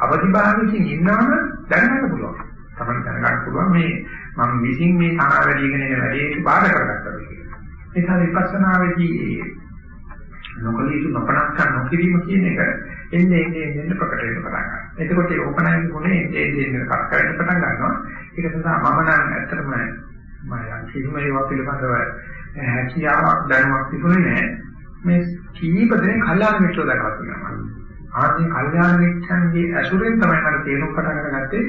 Speaker 1: අවදිභාවයකින් ඉන්නවනම් දැනගන්න පුළුවන්. තමයි දැනගන්න පුළුවන් මේ මම විසින් මේ තනවා වැඩිගෙන යන වැඩේට බාධා කරගත්තා කියලා. ඒ නිසා විපස්සනාවේදී නොකලීසු නොපනක්ක නොකිරීම කියන එක එන්නේ එන්නේ එන්නේ ප්‍රකට වෙන්න පටන් ගන්නවා. එතකොට ඒ ඕපනයින් ගුණේ එන්නේ එන්නේ කර කරගෙන පටන් ගන්නවා. ඒක නිසා මම නම් ඇත්තටම මම කිසිම ඒවා පිළිබඳව හැකියාවක් දැනුමක් තිබුණේ නැහැ. මේ කීප දෙනෙක් කල්යාණ මිත්‍රව දැකලා තියෙනවා. ආදී කල්යාණ මිත්‍රන්ගේ ඇසුරෙන් තමයි මට තේරුම් පටන් ගත්තේ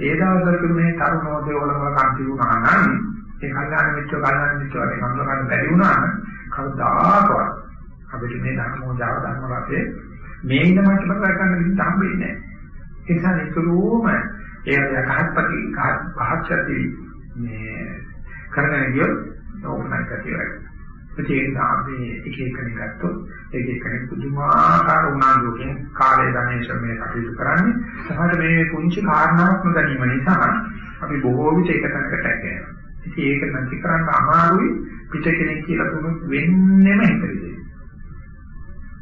Speaker 1: ඒ දවස්වල මේ තරුණෝදේ වලම කන්ති වුණා නම් ඒ කල්යාණ මිත්‍ර කල්යාණ මිත්‍ර වගේ මම ගන්න බැරි වුණා නම් කවදාකවත් අපිට මේ ධර්මෝජාව ධර්ම රටේ මේ ඉන්න මට්ටමකට ගන්න විදිහට හම්බෙන්නේ නැහැ. ඒ නිසා නිතරම ඒ යකහත්පති පහච්චති මේ කරගෙන ගියොත් ඕනයි කතියයි. ඒ නිසා අපි එක එකනේ ගත්තොත් එක එකනේ පුදුමාකාර උනන්දුවකින් කාලය ගණේ ශ්‍රමයේ කටයුතු කරන්නේ. සමහර මේ පුංචි කාරණාවක් නොදැනීම නිසා අපි බොහෝ විට එක තැනකට ඇගෙනවා. ඉතින් ඒක නැති කරන්න අමාරුයි පිට කෙනෙක් කියලා තුනක් වෙන්නෙම හිතෙන්නේ.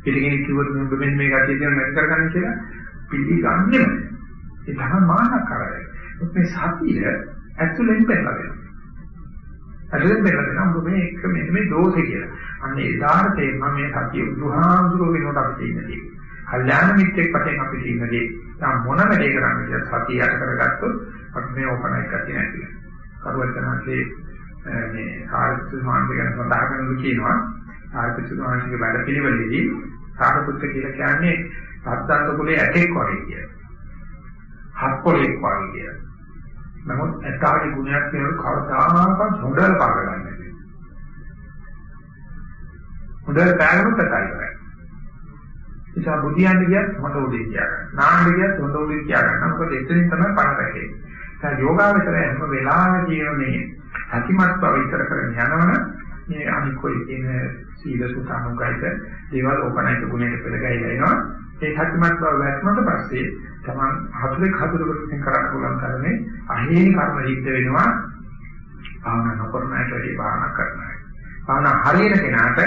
Speaker 1: පිට කෙනෙක් කිව්වොත් මෙන්න මේ ගැටිය කියන නැති කරගන්න කියලා පිළිගන්නේම. ඒ තමයි මානකරය. මේ සතිය ඇතුලෙන් පෙළලා ඇතුලෙන් බෙරලා ඔබ මේ එක මෙන්න මේ දෝෂේ කියලා. අන්න එදාට තේරෙනවා මේ සතිය බුදුහාමුදුරුවෝ වෙනකොට අපි තියෙන දේ. කල්යාණ මිත්‍රෙක් වශයෙන් අපි ඉන්නදී දැන් මොන වැඩේ කරන්නේ කියලා සතිය යට කරගත්තොත් අපි මේ ඕපනයි කරන්නේ නැති වෙනවා. කරුවචනාසේ මේ සාරිපුත්‍ර ස්වාමීන් ගැන සඳහන් කරනු කියනවා සාරිපුත්‍ර ස්වාමීන්ගේ වැඩ පිළිවෙලෙදී සාරිපුත්‍ර කියලා කියන්නේ සත්ත්ව කුලයේ ඇටෙක් වගේ කියලා. හත් පොලෙක් වගේ කියලා. නමුත් ඇතාගේ ගුණයක් කියන කවදාකවත් හොඳට පාග ගන්න බැහැ. හොඳට පෑගුණොත් ඇතයි කරන්නේ. නිසා බුදියන්න ගියත් හොඳ උදේ කියා ගන්න. නාන්න ගියත් හොඳ උදේ කියා ගන්න. මොකද එතනින් තමයි පණ රැකෙන්නේ. දැන් යෝගාවචරය හැම වෙලාවෙදීම මේ සතිමත් බව විතර කරගෙන යනවනම් මේ අනිකොයි කියන සීල සුතානුගයිත දේවල් ඕපනයික ගුණයට පෙළගැහිලා එනවා. ඒ සතිමත් බව වැටුණාට පස්සේ තමන් හතුරෙක් හතුරෙකුට කරන්න පුළුවන් කරන්නේ අහේනි කර්ම හිද්ද වෙනවා භාවනා නොකරන අයට වැඩි භාවනා කරන අය. භාවනා හරියන කෙනාට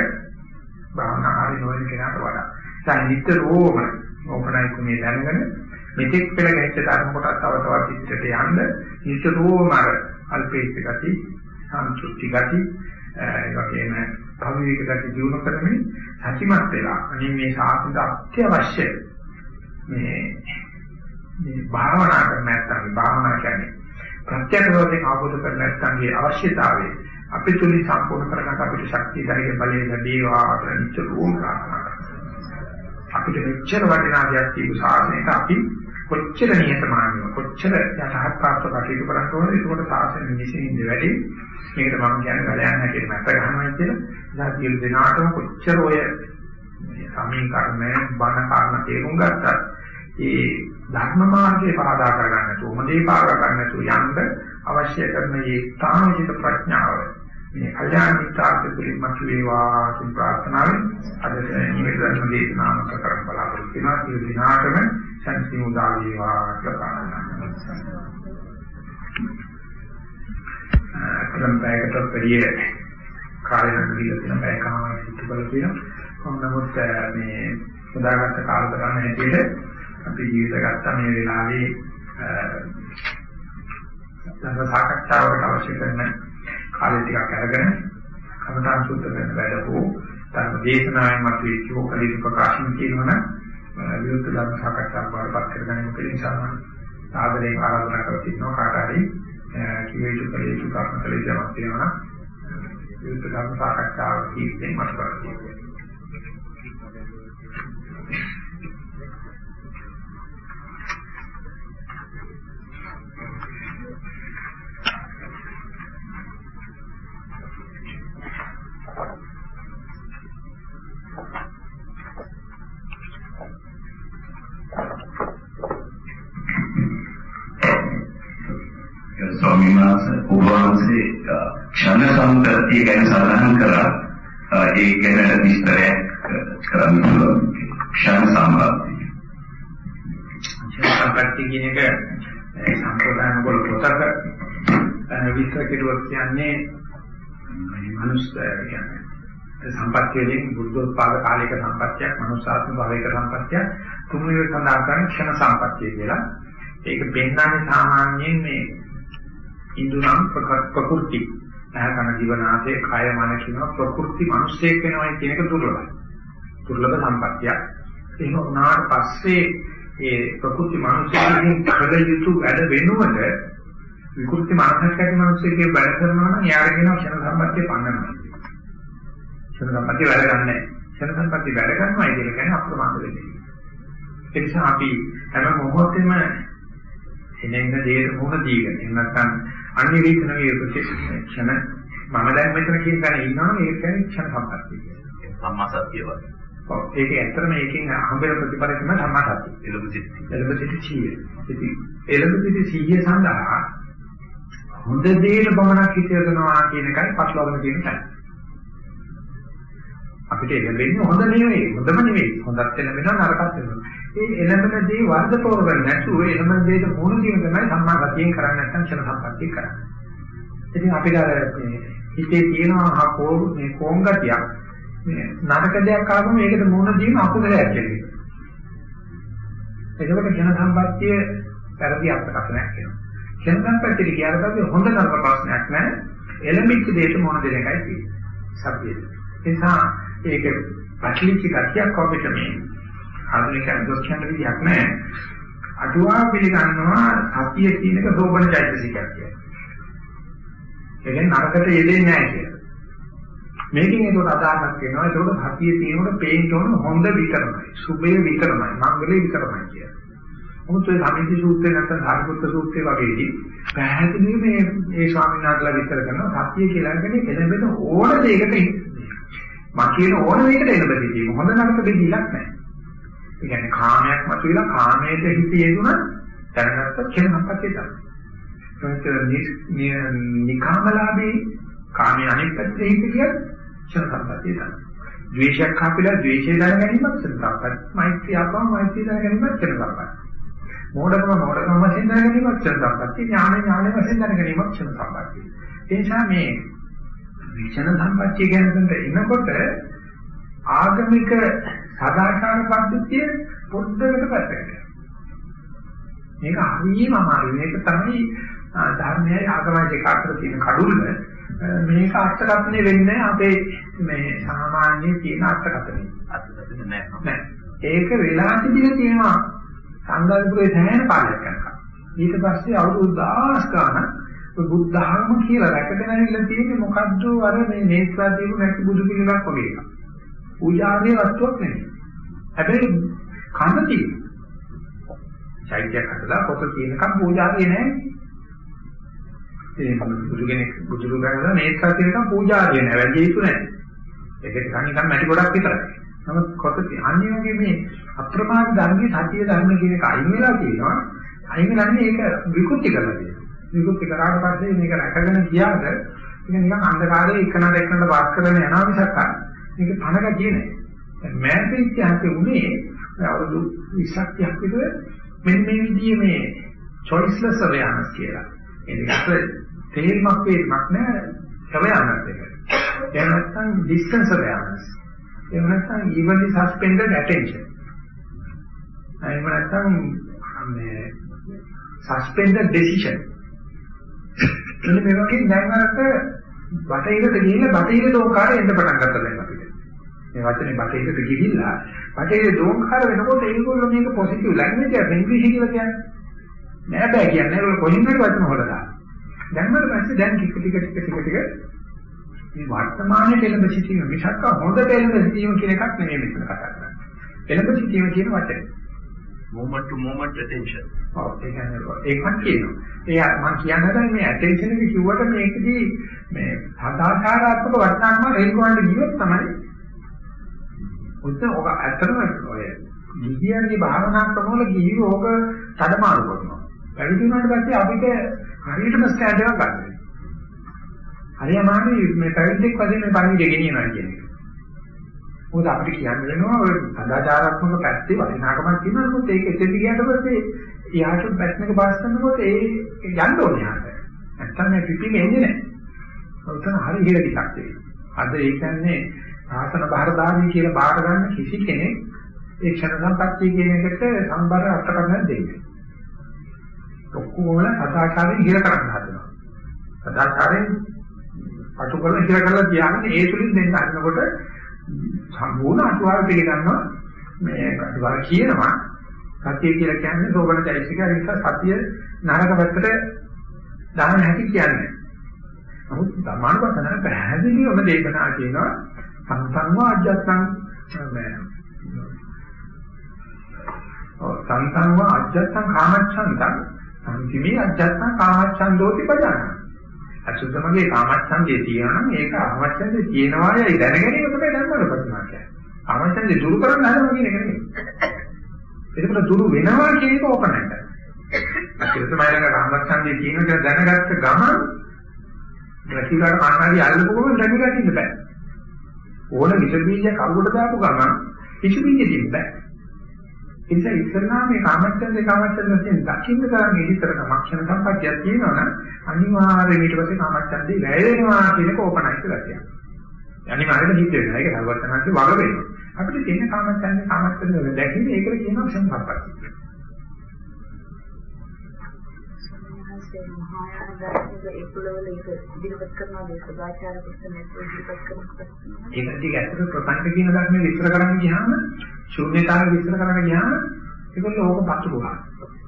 Speaker 1: භාවනා හරිය නොවන කෙනාට වඩා. දැන් නිතරම ඕපනයිකුනේ දැනගෙන මෙතෙක් පෙළ ගැච්ච ධර්ම කොටස් තව තවත් ඉස්සරට යන්න නිතරම අර අල්පේච්ච ගති, සම්තුෂ්ටි ගති, ඒ වගේම භෞතික ගති දිනු කරමින් සතිමත් වෙලා අනිත් මේ සාසනට අත්‍යවශ්‍ය මේ මේ භාවනා කරන නැත්නම් භාවනා කියන්නේ ප්‍රත්‍යක්ෂ වශයෙන් අවබෝධ කර නැත්නම්ගේ අවශ්‍යතාවය අපි තුලින් සම්පූර්ණ කරගන්න අපිට ශක්තිය ධෛර්ය බලය ලැබේවා කියලා නිතරම ප්‍රාර්ථනා කරනවා. අපිට මෙච්චර වටිනා දෙයක් තිබු සාසනයට අපි කොච්චර නියතමානීව කොච්චර යටහත් ප්‍රාප්ත කටයුතු කරන්න ඕනද? ඒකට සාසන නිසින්ද වැඩි. මේකට මම කියන්නේ ගලයන් හැටියට මත ගන්නවා කියලා. ඉතින් සියලු දෙනාටම කොච්චර ඔය සමීකරණ බණ කාරණා තේරුම් ගත්තත් ඒ ධර්ම මාර්ගයේ පාදා කරගන්න නැතුව මොදේ පාදා ගන්න නැතුව යන්න අවශ්‍ය කරන මේ තාමික ප්‍රඥාව මේ කල්යාණ මිත්‍රාර්ථ පිළිම මත වේවා කියන ප්‍රාර්ථනාවෙන් අද මේ ධර්ම දේශනාව කරන බලාපොරොත්තු වෙනවා ඒ දිනාටම ශක්තිය උදා වේවා කියලා ප්‍රාර්ථනා කරනවා. පැයකට පෙරිය කාලය නම් දීලා තියෙන පැයකම සිද්ධ කරලා තියෙනවා. නමුත් මේ සදාගත කාලතරණ හැටියට අපි ජීවිත ගත්ත මේ වෙලාවේ ධර්ම සාකච්ඡාවකට අවශ්‍ය කරන කාලය ටිකක් අරගෙන කමඨාන් සුද්ධ කරන වැඩ හෝ ධර්ම දේශනාවෙන් මතුවේ චෝකලී ප්‍රකාශන කියනවනම් විරුද්ධ ධර්ම සාකච්ඡාවක් වඩපත් කරගන්න මොකද නිසා සාදරයෙන් ආරාධනා කර තිනවා කාට හරි කිවේ චෝකලී සුකාරණ කලේ ජමක් තියෙනවා විරුද්ධ ධර්ම සාකච්ඡාවක් කීපෙන් මත
Speaker 2: ස්වාමීන් වහන්සේ ඔබ වහන්සේ ක්ෂණ සම්පත්තිය ගැන සඳහන් කරා. ඒ ගැන විස්තරයක් කරන්න පුළුවන්. ක්ෂණ සම්පත්තිය
Speaker 1: ක්ෂණ සම්පත්තිය කියන එක සම්ප්‍රදාන වල පොතක විස්තර කෙරුවක් කියන්නේ මනුස්ස කියන්නේ සම්පත්තිය වලින් බුද්ධෝත්පාද කාලයක සම්පත්තියක් මනුස්සාත්ම භාවයක සම්පත්තියක් තුන්වෙනි සඳහන් කරන ක්ෂණ සම්පත්තිය කියලා ඒක පෙන්වන්නේ සාමාන්‍යයෙන් මේ ඉන්දුනම් ප්‍රකෘති නැහකන ජීවනාසේ කය මන කියන ප්‍රකෘති මිනිස්සෙක් වෙනවා කියන එක දුර්ලභයි. දුර්ලභ සම්පත්තියක්. එහෙම වුණාට පස්සේ ඒ ප්‍රකෘති මිනිස්සෙකින් කළ යුතු වැඩ වෙනුවට විකෘති මානසික ඇති මිනිස්සෙක්ගේ වැඩ කරනවා නම් එයාට කියනවා ක්ෂණ සම්පත්තිය පන්නනවා. ක්ෂණ සම්පත්තිය වැඩ ගන්නෑ. ක්ෂණ සම්පත්තිය වැඩ කරනවා කියන කියන්නේ අප්‍රමාද වෙන්නේ. ඒ නිසා අපි හැම මොහොතෙම එනෙන්න දේට මොන දීගෙන එහෙම නැත්නම් අනිරීක්ෂණ වේකුචේ ක්ෂණ මම දැන් මෙතන කියන තැන ඉන්නවා ඒක කියන්නේ ක්ෂණ සම්පත්තිය කියන්නේ
Speaker 2: සම්මා සත්‍ය වගේ.
Speaker 1: ඔව් ඒක ඇත්තටම ඒකෙන් හම්බෙන ප්‍රතිපලය තමයි සම්මා සත්‍ය.
Speaker 2: එළඹ සිටි.
Speaker 1: එළඹ සිටි සීය. ඉතින් එළඹ සිටි සීය සඳහා හොඳ දේට බමනක් හිතේනවා කියන එකයි පස්ලවගෙන තියෙන තැන. අපිට එළඹෙන්නේ හොඳ නෙවෙයි හොඳම නෙවෙයි හොඳත් එළඹෙනවා නරකත් එළඹෙනවා ඒ එළඹෙන දේ වර්ධ තෝරගන්න නැතුව එළඹෙන දේට මුහුණ දීම තමයි සම්මා ගතියෙන් කරන්නේ නැත්නම් ක්ෂණ සම්පත්තිය කරන්නේ. ඉතින් අපිට අර හිතේ තියෙනවා හකෝ මේ කෝං ගතියක් මේ නරක දෙයක් ආවම ඒකට මුහුණ දීම අකුසලයක් කියලා. එතකොට ක්ෂණ සම්පත්තිය පරිදි අර්ථකථනයක් වෙනවා. ක්ෂණ සම්පත්තිය කියන පස්සේ හොඳ නරක ප්‍රශ්නයක් නැහැ. එළඹිච්ච දෙයට මුහුණ දෙන එකයි තියෙන්නේ. සත්‍යය. ඒ නිසා ඒක පැටලිච්ච ගතියක් අපිට මේ ආධුනිකයන් දොස් කියන විදිහක් නැහැ. අටුවා පිළිගන්නවා සතිය කියන එක සෝබන චෛතසිකයක් කියලා. ඒ කියන්නේ නරකට යෙදෙන්නේ නැහැ කියලා. මේකෙන් ඒකට අදහසක් වෙනවා ඒකට සතිය තියෙනකොට පේන්න ඕන හොඳ විතරමයි. සුභය විතරමයි. මංගලයේ විතරමයි කියලා. මොකද ඒ සමිති සූත්‍රේ නැත්නම් සාරිපුත්‍ර සූත්‍රේ වගේදී පැහැදිලි මේ ඒ ස්වාමීන් වහන්සේලා විස්තර කරනවා සතිය කියලා කියන්නේ එළඹෙන ඕන දෙයකට මා කියන ඕන දෙයකට එළඹ සිටීම. හොඳ නරක දෙයක් නැහැ. ඒ කියන්නේ කාමයක් මතුවලා කාමයට හිත යෙදුණා දැනගත්ත කෙන සම්පත්තිය තමයි. ඒත් නිකාමලාභී කාමයේ අනිත් පැත්තේ හිත කියන ක්ෂණ සම්පත්තිය තමයි. ද්වේෂයක් කාපිලා ද්වේෂය දැනගැනීමත් ක්ෂණ සම්පත්තිය. මෛත්‍රිය ආපම මෛත්‍රිය දැනගැනීමත් ක්ෂණ සම්පත්තිය. මෝඩකම මෝඩකම වශයෙන් දැනගැනීමක් ක්ෂණ සම්පත්තිය ඥාන ඥාන වශයෙන් දැනගැනීමක් ක්ෂණ සම්පත්තිය. ඒ නිසා මේ විචන සම්පත්තිය ගැනකට එනකොට ආගමික සදාචාර පද්ධතිය පොඩ්ඩකට පැත්තකට. මේක හරියම අමාරුයි. මේක තමයි ධර්මයයි ආගමයි දෙක අතර තියෙන කඩුල්ල. මේක අර්ථකථනය වෙන්නේ අපේ මේ සාමාන්‍ය තියෙන අර්ථකථනය. අර්ථකථනය නෑ. ඒක වෙලා තිබිලා තියෙනවා සංගල්පුරේ සෑහෙන කාලයක් යනකම්. ඊට පස්සේ අවුරුදු 10 ගානක් ඔය බුද්ධ ධර්ම කියලා රැකගෙන ඉන්න තියෙන්නේ මොකද්ද අර මේ නේත්‍රාදීව නැති බුදු පිළිමයක් වගේ එකක්. පූජාවේ වස්තුවක් නෙමෙයි. හැබැයි කන්න තියෙනවා. චෛත්‍යයක් හදලා පොත තියෙනකම් පූජාවේ නැහැ. ඒ බුදු කෙනෙක් බුදුරු ගන්නවා නේත්‍රාදීවකම් පූජාවේ නැහැ. වැඩි යුතු නැහැ. ඒකට කණිකම් මැටි ගොඩක් විතරයි. නමුත් කොටති අන්නේ වගේ මේ අප්‍රමාද ධර්මයේ සතිය ධර්ම කියන එක අයින් වෙලා තියෙනවා. අයින් වෙනන්නේ ඒක විකෘති කරලා තියෙනවා. විකෘති කරාට පස්සේ මේක රැකගෙන ගියාද ඒක නිකන් අන්ධකාරයේ එකනට එකනට වාස් කරගෙන යනවා මිසක් මේක පණක කියන්නේ. දැන් මෑත ඉතිහාසයේ උනේ අවුරුදු 20ක් විතර මෙන්න මේ විදිහේ මේ choiceless awareness කියලා. ඒකට තේරුමක් වේමක් නෑ awareness එක. එහෙම නැත්නම් distance awareness. එහෙම නැත්නම් evenly suspended attention. එහෙම නැත්නම් මේ suspended decision. එන්න මේ වගේ දැන් අරක බටහිරට ගිහිල්ලා බටහිර දෝංකාරය එන්න පටන් ගත්තා දැන් අපිට. මේ වචනේ බටහිරට ගිහිල්ලා බටහිර දෝංකාර වෙනකොට ඒගොල්ලෝ මේක පොසිටිව් ලැන්ග්වේජ් එකක් ඉංග්‍රීසි කියලා කියන්නේ. නෑ බෑ කියන්නේ ඒගොල්ලෝ කොහෙන් හරි වචන හොලලා. දැන් මට පස්සේ දැන් ටික ටික ටික ටික ටික මේ වර්තමානයේ එළඹ සිටීම මිසක් හොඳ එළඹ සිටීම කියන එකක් නෙමෙයි මෙතන කතා කරන්නේ. එළඹ සිටීම කියන වචනේ.
Speaker 2: Moment to moment attention.
Speaker 1: ඔව් ඒ කියන්නේ ඒකත් කියනවා. ඒ මම කියන්න හදන්නේ මේ attention එක කිව්වට මේකදී මේ සදාචාරාත්මක වටිනාකම රේන්කෝන්ට ගියොත් තමයි උත්තර ඔක ඇත්තටම ඔය ගිහියන්ගේ භාවනා ක්‍රමවල ගිහිව ඕක තඩමාරු කරනවා. පැවිදි වුණාට පස්සේ අපිට හරියටම ස්ටෑන්ඩ් එකක් ගන්න. හරි අමාරුයි මේ පැවිද්දෙක් වශයෙන් මේ පරිදි ගෙනියනවා කියන එක. මොකද අපිට කියන්න වෙනවා ඔය සදාචාරාත්මක පැත්තේ වටිනාකමක් තියෙනවා නමුත් ඒක එතෙන්ට ගියාට පස්සේ ඊහාට පැත්තක පාස් කරනකොට ඒ යන්න ඕනේ යාට. නැත්තම් මේ පිටින් එන්නේ නැහැ. උතන හරි හිර ටිකක් තියෙනවා. අද ඒ කියන්නේ ආසන බහරදාමී කියලා බාර ගන්න කිසි කෙනෙක් ඒ ක්ෂණ සම්පත්තිය කියන එකට සම්බර අර්ථකථන දෙන්නේ. ඔක්කොම සදාචාරයෙන් හිර කරන්න හදනවා. සදාචාරයෙන් අතු කරලා ඉතර කරලා තියාගෙන ඒ තුලින් දෙන්න හදනකොට සම්පූර්ණ අතුවාර පිළිගන්නවා. මේ අතුවාර කියනවා. සතිය කියලා කියන්නේ සෝබන චෛසික ඒ නිසා සතිය නරක පැත්තට දාන හැටි කියන්නේ. නමුත් ධර්මානුපතන පැහැදිලිවම දේශනා කියනවා සංසංව අජත්තං මේ සංසංව අජත්තං කාමච්ඡන්දං. සංකිමේ අජත්තං කාමච්ඡන්දෝති පජානං අසුතමගේ කාමච්ඡන්දේ තියෙනවා නම් ඒක ආමච්ඡන්දේ තියෙනවායයි දැනගැනීම තමයි ධර්මවල ප්‍රතිමා කියන්නේ. ආමච්ඡන්දේ දුරු කරන්න හදනවා කියන එක නෙමෙයි. ඒකට දුරු වෙනවා කියන එක ඕපන් එක. අසුතමයිලක කාමච්ඡන්දේ තියෙනවා කියලා දැනගත්ත ගමන් රැකිලාට කන්නාඩි අල්ලපු ගමන් දැනගන්න ඉන්න බෑ. ඕන විස බීජයක් අරුකට දාපු ගමන් විස බීජෙ දෙන්න බෑ. ඒ නිසා ඉස්සරහා මේ කාමච්ඡන්දේ කාමච්ඡන්ද වශයෙන් දකින්න තරම් ඉදිතර කමක්ෂණ සම්පත්තියක් තියෙනවා නම් අනිවාර්යයෙන් ඊට පස්සේ කාමච්ඡන්දේ වැය වෙනවා කියන එක ඕපනයිස් කරලා කියනවා. අනිවාර්යයෙන් හිත වෙනවා. ඒක සර්වඥාන්සේ වග වෙනවා. අපිට තියෙන කාමච්ඡන්දේ කාමච්ඡන්ද වල දැකීම ඒකට කියනවා
Speaker 3: තුලවල ඒක
Speaker 1: ටික ඇත්තට ප්‍රපංච කියන ධර්ම විස්තර කරන්න ගියාම ශූන්‍යතාවය විස්තර කරන්න ගියාම ඒකල ඕක පතුරුවා.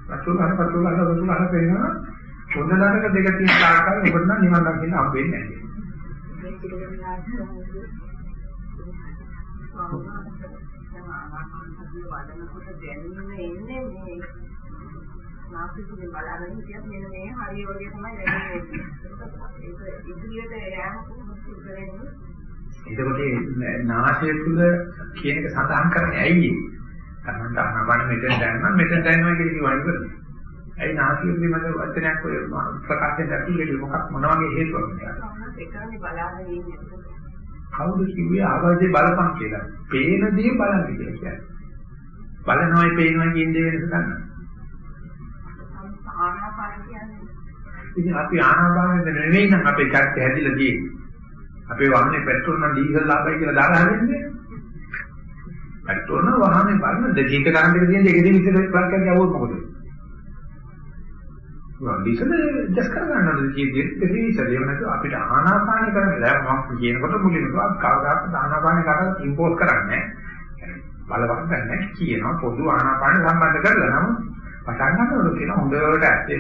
Speaker 1: පතුරුවා පතුරුවා පතුරුවා වෙනවා. හොඳ නරක දෙක තියෙන ආකාරය ඔබට නම් නිවන් දකින්න හම්බ වෙන්නේ නැහැ.
Speaker 3: මේ පිළිගන්න ආශ්‍රමයේ වඩනකොට දැනෙන්නේ එන්නේ මේ නාසිකුනේ බලාගෙන ඉතින් මෙන්න මේ හරිය වගේ තමයි දැනෙන්නේ. ඒක ඉදිරියට යෑම කොහොමද කරන්නේ?
Speaker 1: එතකොට නාසය තුල කියන එක සඳහන් කරන්නේ ඇයි? තමන්ට අනබන මෙතෙන් දැනන මෙතෙන් දැනනවා කියන එක වයින් කරන්නේ. ඇයි නාසය පිළිබඳ වචනයක් ඔය ප්‍රකාශයෙන් දැක්කේ මොකක් මොන වගේ හේතුවක්ද?
Speaker 3: ඒකනේ බලාගෙන ඉන්නේ.
Speaker 1: කවුද කිව්වේ ආවාදේ බලපං කියලා? පේන දේ බලන්න කියලා කියන්නේ. බලනවායි පේනවා කියන දේ වෙනස ගන්න.
Speaker 3: ආනාපාන කියන්නේ
Speaker 1: ඉතින් අපි ආනාපානෙද නෙවෙයි නම් අපේ චර්ච හැදිලා තියෙන්නේ. අපේ වාහනේ පෙට්‍රෝල් නම් ඩීසල් ලාභයි කියලා දාලා හරින්නේ. පෙට්‍රෝල් නම් වාහනේ බලන දෙකීක කරන්ට් එක තියෙන එකදී විතර ප්ලග් එකක් යවුවොත් මොකද? ඩීසල් ජස් කරගන්නවද කියන්නේ දෙකේ ඉතින් නැතු අපිට ආනාපාන කරන්න බෑ. මම කියනකොට මුලින්ම කවදාකවත් ආනාපාන කරලා ඉම්පෝස් කරන්නේ බලවත් නැහැ කියනවා. පොදු ආනාපාන සම්බන්ධ කරලා. නම් පටන් ගන්නකොට කියන හොඳට ඇත්තේ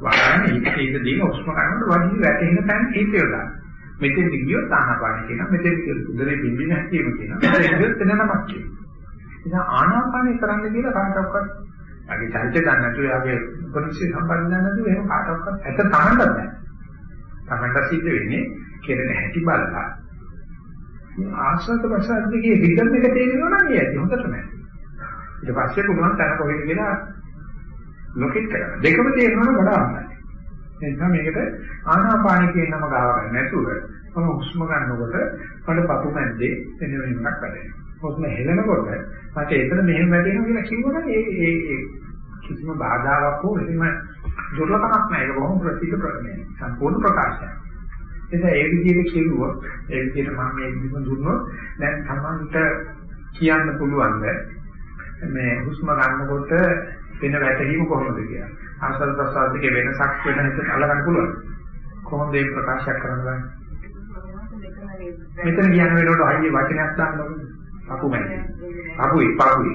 Speaker 1: වහන හිත හිත දීලා උස්ම ගන්නකොට වඩි වැටෙන තැන හිතේලා මෙතෙන් ගියොත් ආනාපාන කියනවා. මෙතෙන් ගියොත් උදේ බින්දින හැකියම කියනවා. මෙතෙන් ගියොත් එන නමක් කියනවා. ඉතින් ආනාපානය කරන්න කියලා කාටවත් අගේ චරිතය ගන්න නැතුව යාගේ උපනිෂේ සම්බන්ධ ගන්න නැතුව එහෙම කාටවත් ඇත්ත තමන්ට බෑ. තමන්ට සිද්ධ වෙන්නේ කෙරෙන හැටි බලලා. මේ ආශ්‍රත ප්‍රසාදයේ රිදම් එක තේරෙනවා නම් ඒ ඇති හොඳට නෑ. ඊට පස්සේ පුළුවන් තන කොහෙද කියලා ලොකෙට් කරන්න. දෙකම තේරෙනවා නම් වඩා හොඳයි. ඒ නිසා මේකට ආනාපාන කියන නම ගාව ගන්න නැතුව මම හුස්ම ගන්නකොට මට පපු මැද්දේ එන වෙනමක් වැඩෙනවා. හුස්ම හෙලනකොට මට එතන මෙහෙම වැටෙනවා කියලා කිව්වනම් ඒ ඒ ඒ කිසිම බාධාවක් හෝ කිසිම දුර්ලභමක් නැහැ. ඒක බොහොම ප්‍රසිද්ධ ප්‍රශ්නයක්. සම්පූර්ණ ප්‍රකාශයක්. එතන ඒ විදිහට කිව්වොත් ඒ විදිහට මම මේ විදිහට දුන්නොත් දැන් Tamanට කියන්න පුළුවන්ද මේ හුස්ම ගන්නකොට වෙන වැටහීම කොහොමද කියලා. ආසල් ප්‍රසාදිකේ වෙනසක් වෙන හිතට අල්ලගන්න පුළුවන්. කොහොමද මේ ප්‍රකාශයක් කරන්න මෙතන කියන වෙලවට හයිය වචනයක් දාන්න ඕනේ. අකුමැයි. අකුයි පාකුයි.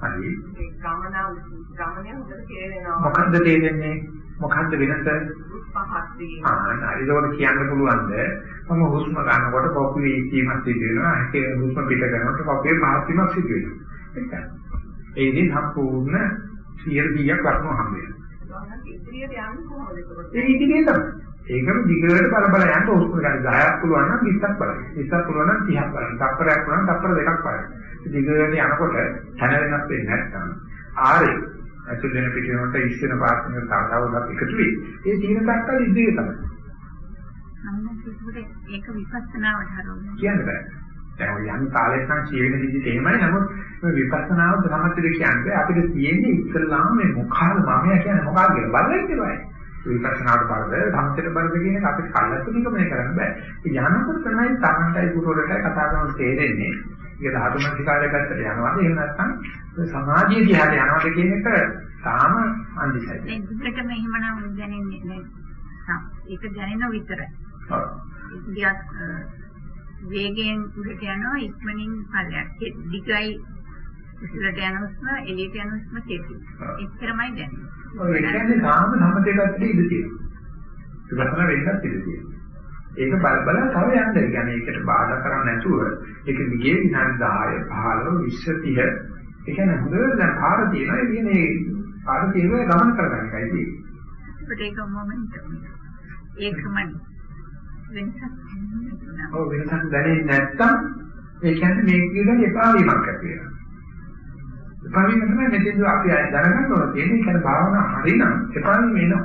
Speaker 1: හරි.
Speaker 3: ගමන ගමනේ හොඳට තේරෙනවා.
Speaker 1: මොකද්ද තේරෙන්නේ? මොකද්ද වෙනස?
Speaker 3: පහත් වීම.
Speaker 1: ආ නේද කියන්න පුළුවන්ද? මම හුස්ම ගන්නකොට පොකුවේ ඉක්ීමක් සිදු වෙනවා. ඒකේ හුස්ම පිට කරනකොට පොකුවේ මහත් වීමක් සිදු වෙනවා. ඒ ඉතින් සම්පූර්ණ 100ක් වටනු හම්බ වෙනවා.
Speaker 3: ඉදිරියට යන්නේ කොහොමද ඒකට?
Speaker 1: ඒ ඉදිරියට තමයි. ඒකම දිගට බල බල යන්න හුස්ම ගන්න 10ක් පුළුවන් නම් 20ක් බලන්න. 20ක් පුළුවන් නම් 30ක් බලන්න. තප්පරයක් පුළුවන් තප්පර දෙකක් බලන්න. දිගට යනකොට හැන වෙනස් වෙන්නේ නැත්නම් ආරේ ඇතුල් වෙන පිටිනොට ඉස්සෙන පාස්කන තාතාවලක් එකතු වෙයි. ඒ තීන තක්කල් ඉදිරිය තමයි.
Speaker 3: ඒක විපස්සනාවට හරවන්නේ.
Speaker 1: කියන්න බෑ. දැන් ඔය යම් කාලයක් නම් කියවෙන විදිහට එහෙමයි. නමුත් මේ විපස්සනාව සමථද කියන්නේ අපිට තියෙන්නේ ඉස්සල්ලාම මේ මොකාද මමයා කියන්නේ මොකක්ද කියලා බලන්න ඉතිවයි. විපස්සනාට බලද සමථයට බලද කියන එක අපිට කල්ලාතු නිගමනය කරන්න බෑ. ඒ යනකොට තමයි තමන්ටයි ගුරුවරටයි කතා කරනකොට තේරෙන්නේ. ඒක ධාතු මනසිකාරය පැත්තට යනවාද එහෙම නැත්නම් සමාධිය දිහාට යනවාද කියන එක තාම අන්දිසයි.
Speaker 3: ඒ දෙකම එහෙමනම් දැනෙන්නේ නෑ. ඒක දැනෙන විතරයි.
Speaker 1: ඔව්.
Speaker 3: වේගයෙන් උඩට යනවා ඉක්මනින් පල්ලයක්. දිගයි ඉස්සරට යන උස්ම එළියට යන උස්ම කෙටි. එච්චරමයි දැනෙන්නේ.
Speaker 1: ඔය කියන්නේ තාම සමතේකට ඉඳ තියෙනවා. විපස්සනා වෙන්නත් ඉඳ තියෙනවා. ඒක බල බල තව යන්න. ඒ කියන්නේ ඒකට බාධා කරන්නේ නැතුව ඒක දිගේ විනාඩි 10 15 20 30 ඒ කියන්නේ හොඳට දැන් පාර තියෙනවා. ඒ කියන්නේ පාර තියෙනවා ගමන කරගන්න එකයි තියෙන්නේ.
Speaker 3: ඒක මොමන්ටම්. ඒකමයි. වෙනසක්
Speaker 1: ඔව් වෙනසක් දැනෙන්නේ නැත්තම් ඒ කියන්නේ මේක කියන එපා වීමක් ඇති වෙනවා. එපා වීම තමයි මෙතෙන්ද අපි දැනගන්න ඕන තියෙන්නේ. ඒ කියන්නේ භාවනා හරිනම් එපා වීම එනවා.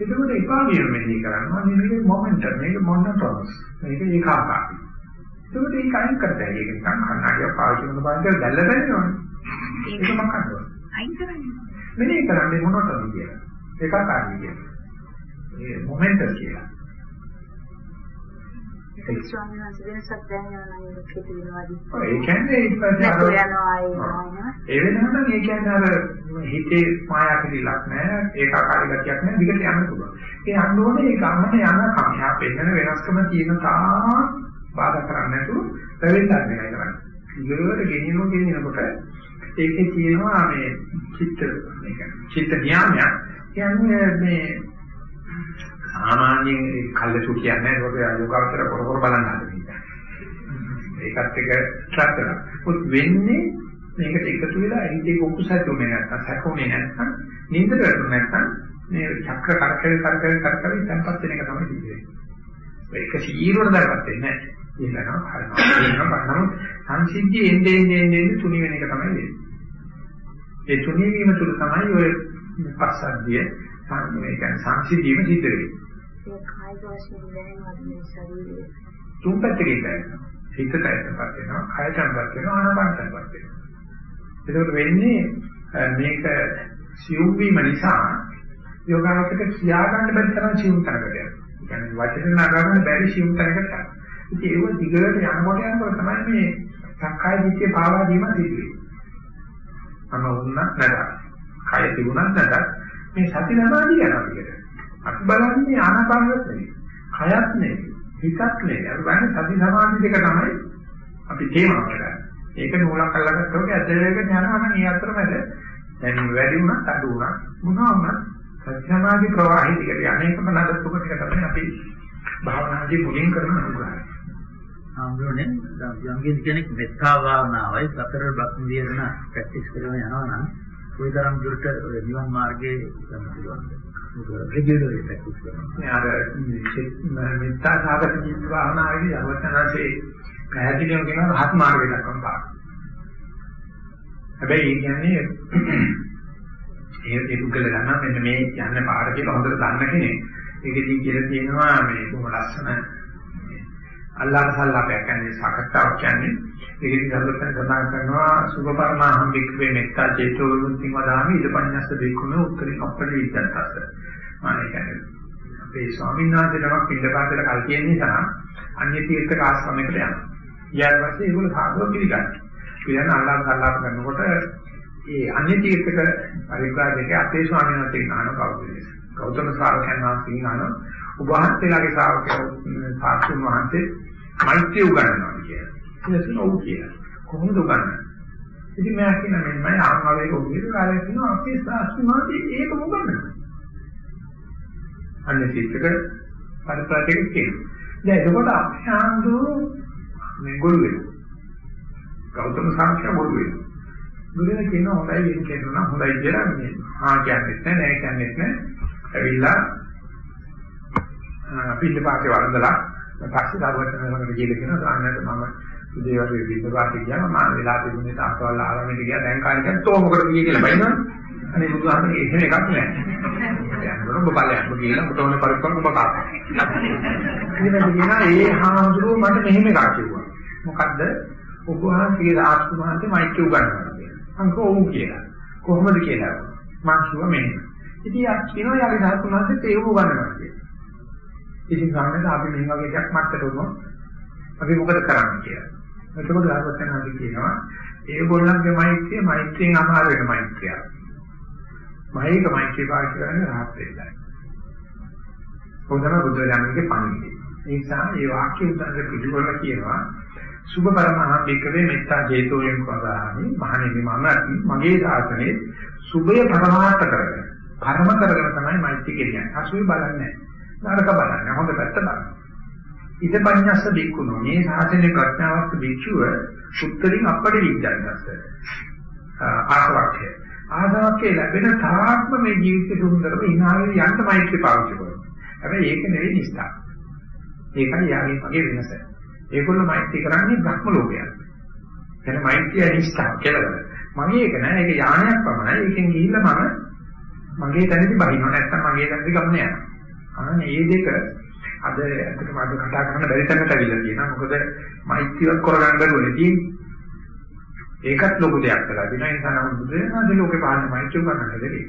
Speaker 1: එතකොට එපා වීම මෙහෙය කරනවා. මේක මොමන්ටම් මේක මොනටොස්. මේක ඒකාකාරයි. එතකොට ඒක අයින් කරතයි. ඒක නිකන් කන්නඩිය පාවිච්චි කරන පාවිච්චි දැල්ල දැනෙනවනේ. ඒක මොකක්ද?
Speaker 3: අයින් කරන්නේ.
Speaker 1: මෙහෙය කරන්නේ මොනටද කියලා. ඒකාකාරී කියලා. ඒ මොමන්ටම් කියලා.
Speaker 4: ඒ ස්වාමීන් වහන්සේ වෙනසක් දැනෙනවා නම් ඒක කියනවාදී.
Speaker 1: ඔය ඒ කියන්නේ ඊට පස්සේ අර ඒ වෙනම නම් ඒ කියන්නේ අර හිතේ මායා පිළිලක් නැහැ ඒකාකාරී ගතියක් නැහැ දිගට යන්න පුළුවන්. ඒ යන්න ඕනේ ඒ ගමන යන කමියා පෙන්නන වෙනස්කම තියෙන තා බාධා කරන්නේ නැතුව ප්‍රවේශයක් දෙකයි කරන්නේ. ඉගලවට ගෙනියනවා ගෙනියනකොට ඒකේ තියෙනවා මේ චිත්ත මේ කියන්නේ චිත්ත ඥානයක් කියන්නේ මේ සාමාන්‍යයෙන් කල්ලසු කියන්නේ ඒක යෝගාවතර කර කර බලන්න හදන්නේ. ඒකත් එක ට්‍රැක් කරනවා. මොකද වෙන්නේ මේකට එකතු වෙලා හිතේ කුකුසතුනේ නැත්තම් සැකෝනේ නැත්තම් නින්දට වැටුනේ නැත්තම් මේ චක්‍ර කරකැවි කරකැවි කරකැවි තැන්පත් වෙන එක තමයි සිද්ධ වෙන්නේ. ඒක සීරුවට දැක්වත් වෙන්නේ නැහැ. ඊළඟට හරිනවා. ඊළඟට බලනවා සංසිද්ධිය එන්නේ එන්නේ එන්නේ තුනි වෙන එක තමයි වෙන්නේ. ඒ තුනි වීම තුල තමයි ඔය පස්සද්ධිය මේ කියන්නේ සංසිද්ධියම සිද්ධ වෙන්නේ.
Speaker 4: ඒ කායික වශයෙන් දැනෙනවා මේ ශරීරයේ.
Speaker 1: තුන් පැත්තකින් දැනෙනවා. හිතට ඇත්තපත් වෙනවා, කයටපත් වෙනවා, ආනාපානටපත් වෙනවා. ඒකට වෙන්නේ මේක සියුම් වීම නිසා යෝගාවචක කියා ගන්න බැරි තරම් සියුම් තරකට යනවා. ඒ කියන්නේ වචන නගන්න බැරි සියුම් තරකට යනවා. ඉතින් ඒව දිගට යනකොට යනකොට තමයි මේ සක්කාය දිට්ඨිය පාවා දීම සිදු වෙන්නේ. අම වුණත් නැතත්, කය තිබුණත් නැතත් මේ සති සමාධිය යනවා විදියට. අපි බලන්නේ ආනාපානෙත් නෙවෙයි. කයත් නෙවෙයි. හිතත් නෙවෙයි. අපි බලන්නේ සති සමාධි දෙක තමයි අපි තේමාව කරන්නේ. ඒක නූලක් අල්ලගත්තොත් ඔක ඇදගෙන යනවා නම් ඒ අතරමැද දැන් වැඩි වුණත් අඩු වුණත් මොනවා වුණත් සති සමාධි ප්‍රවාහය දිගට යන්නේකම නඩත්තුක ටික තමයි අපි භාවනාදී මුලින් කරන අනුග්‍රහය.
Speaker 5: ආම්බුනේ යම්කින් කෙනෙක් මෙත්තා භාවනාවයි සතර බ්‍රහ්ම විහරණ ප්‍රැක්ටිස් කරගෙන යනවා නම් කොයිතරම් දුරට නිවන් මාර්ගයේ යන්න පුළුවන්ද? රෙගියුලර් ප්‍රැක්ටිස් කරනවා.
Speaker 1: මේ අර මෙත්තා සාගත ජීවිත භාවනාවේදී අවතනසේ පැහැදිලිවම කියනවා රහත් මාර්ගය දක්වන පාඩම. හැබැයි ඒ කියන්නේ ඒ ඒ පුද්ගල ගන්න මෙන්න මේ යන්න පාර කියලා හොඳට දන්න කෙනෙක්. ඒකෙදී කියලා තියෙනවා මේ කොහොම ලස්සන අල්ලාහ සල්ලාපයක් කියන්නේ සාකච්ඡාවක් කියන්නේ ඒකෙදි සම්බුද්ධන් සඳහන් කරනවා සුභපරමහම් වික්‍රේ මෙත්තා චේතෝ විමුක්තිය වදාමි. ඉදපඤ්ඤස්ස බික්කුණ උත්තරී අප්පටි විද්‍යන්තස්ස මානේ කියන්නේ අපේ ස්වාමීන් වහන්සේ නමක් පිළිපාතල කල් කියන නිසා අන්‍ය තීර්ථක ආශ්‍රමයකට යනවා. ඊට පස්සේ ඒගොල්ලෝ සාධුව පිළිගන්නවා. කියන අල්ලාහ සල්ලාප කරනකොට ඒ අන්‍ය තීර්ථක පරිබ්‍රාජකේ අපේ ස්වාමීන් වහන්සේ ඥාන කවුරුද? ගෞතම සාරකයන් වහන්සේ ඥාන උභාන්තලාගේ ශ්‍රාවකයෝ සාක්ෂුන් වහන්සේ මෛත්‍රිය උගන්වනවා කියලා. ඉතින් ඔව් කියලා. කොහොමද උගන්වන්නේ? ඉතින් මම කියන මෙන්නයි ආන්වලේ ඔබේ කාලේ කියනවා අපේ සාක්ෂුන් වහන්සේ ඒක උගන්වනවා. අන්න සිත්ක පරිප්‍රාතික කියනවා. දැන් එතකොට අපේ ආන්දු මේ ගොළු වෙනවා. ගෞතම සාක්ෂ්‍ය ගොළු වෙනවා. ගුරුනේ කියනවා හොඳයි වෙන කියනවා හොඳයි කියලා මේ ආ කියන්නේ නැහැ නෑ කියන්නේ නැහැ. ඇවිල්ලා පිළිපාතේ වරඳලා පස්සේ දරුවචනකට කියලා කියනවා සාන්නට මම ඉතේ වගේ පිළිපාතේ ගියාම මම වෙලා තිබුණේ තාකවල ආරම්භෙට ගියා දැන් කාලේ කියන්නේ තෝ මොකටද ගියේ කියලා බයිනවා. අනේ බුදුහාමේ එහෙම එකක් නෑ. යන්නකොට ඔබ බලයන් ඔබ කියලා ඔබට ඕනේ පරිප්පන් ඔබ කාපා. ඊට කියනවා ඒ හාමුදුරුවෝ මට මෙහෙම එකක් කිව්වා. මොකද්ද? ඔබ වහන්සේ රාජ්‍ය මහන්සේ මෛත්‍රී උගන්වනවා කියලා. මම කොහොම කියලා. කොහොමද කියලා? මම කිව්වා මෙහෙම ඉතින් යා කියනවා යාගේ රාජ්‍ය මහන්සේ තේරුම් උගන්වනවා කියලා. ඉතින් ගන්නද අපි මේ වගේ දෙයක් මත්තට උනොත් අපි මොකද කරන්නේ කියලා. එතකොට ආවර්තනාදී කියනවා ඒගොල්ලන්ගේ මෛත්‍රිය මෛත්‍රියෙන් අමාරු වෙන මෛත්‍රිය. මහේක මෛත්‍රිය පාවිච්චි කරන්නේ රහත් වෙන්නයි. හොඳම බුද්ධ ධර්මයේ පණිවිඩය. ඒ නිසා මේ වාක්‍ය උත්තරක පිළිවෙල කියනවා සුභ පරමහා බිකවේ මෙත්තා ජේතෝයෙන් පදාහි මහණෙනි මම මගේ සාසනේ සුභය පරමාර්ථ කරගෙන පරම කරගෙන තමයි මෛත්‍රී කියන්නේ. අසුයි බලන්නේ නරක බලන්නේ හොඳ පැත්ත බලන්න. ඉද පඤ්ඤස්ස බික්කුණෝ මේ සාසනේ ප්‍රඥාවත් බික්ෂුව සුත්තරින් අපට විද්‍යාවස්ස. ආසවක්ඛය. ආසවක්ඛය ලැබෙන තාක්ම මේ ජීවිතේ සුන්දරව ඉනාවේ යන්න මෛත්‍රී පාවිච්චි කරනවා. හැබැයි ඒක නෙවෙයි නිස්සා. ඒකයි යාගේ මගේ වෙනස. ඒගොල්ලෝ මෛත්‍රී කරන්නේ භ්‍රම ලෝකයක්. එතන මෛත්‍රිය නිස්සා කියලා. මගේ එක නෑ ඒක යානයක් පමණයි. ඒකෙන් ගිහිල්ලා මම මගේ තැනදී බහිනවා නැත්තම් මගේ තැනදී ගමන යනවා. අනේ මේ දෙක අද ඇත්තටම අද කතා කරන්න බැරි තැනකට අවිල්ලා තියෙනවා. මොකද මෛත්‍රියක් කරගන්න බැරුවනේ තියෙන්නේ. ඒකත් ලොකු දෙයක් කියලා. දින නිසා නම් බුදුරජාණන් ලෝකේ පහළ මෛත්‍රිය කරන්න දෙන්නේ.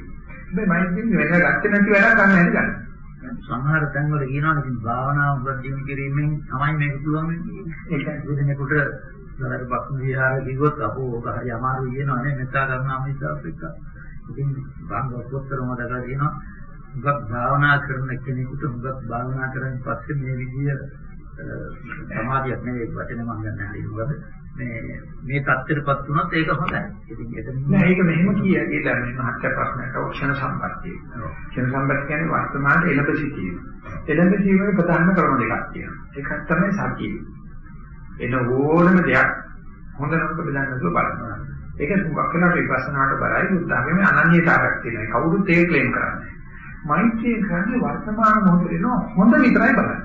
Speaker 1: මේ මෛත්‍රිය වෙන ගත්තේ නැති වැඩක් ගන්න හැටි ගන්න.
Speaker 5: සමහර තැන්වල කියනවා ඉතින් භාවනාව උගන්වීම කිරීමෙන් තමයි මේක පුළුවන් වෙන්නේ. ඒක විදිනකොට දරට බක්ම විහාර කිව්වොත් අපෝ ඔක හරි අමාරුයි කියනවා නේ මෙත්තා කරනවා මිසක් එක්ක. ඉතින් බංග ඔක්කොත්තරම දකලා කියනවා උගක් භාවනා කරන කෙනෙකුට උගක් භාවනා කරන් පස්සේ මේ විදිය සමාධියක් නෙවෙයි වචන මම ගන්න හරියට මේ මේ தත්ත්වයටපත් වුණොත් ඒක හොඳයි. ඉතින් එතන
Speaker 1: නෑ ඒක මෙහෙම කිය කියලා මේ මහත්ය ප්‍රශ්නයට ඔක්ෂණ සම්පත්තිය. ක්ෂණ සම්පත්තිය කියන්නේ වර්තමානයේ එළඹ සිටීම. එළඹ සිටීමේ ප්‍රධාන ක්‍රම දෙකක් තියෙනවා. එකක් තමයි සතිය. එන ඕනම දෙයක් හොඳ නරක බෙදන්න නැතුව බලනවා. ඒක මුගක් වෙනවා විපස්සනාට බරයි උත්සාහයේ අනන්‍යතාවයක් තියෙනවා. කවුරුත් ඒක ක්ලේම් කරන්නේ. මෛත්‍රිය කියන්නේ වර්තමාන මොහොතේ හොඳ විතරයි බලන්නේ.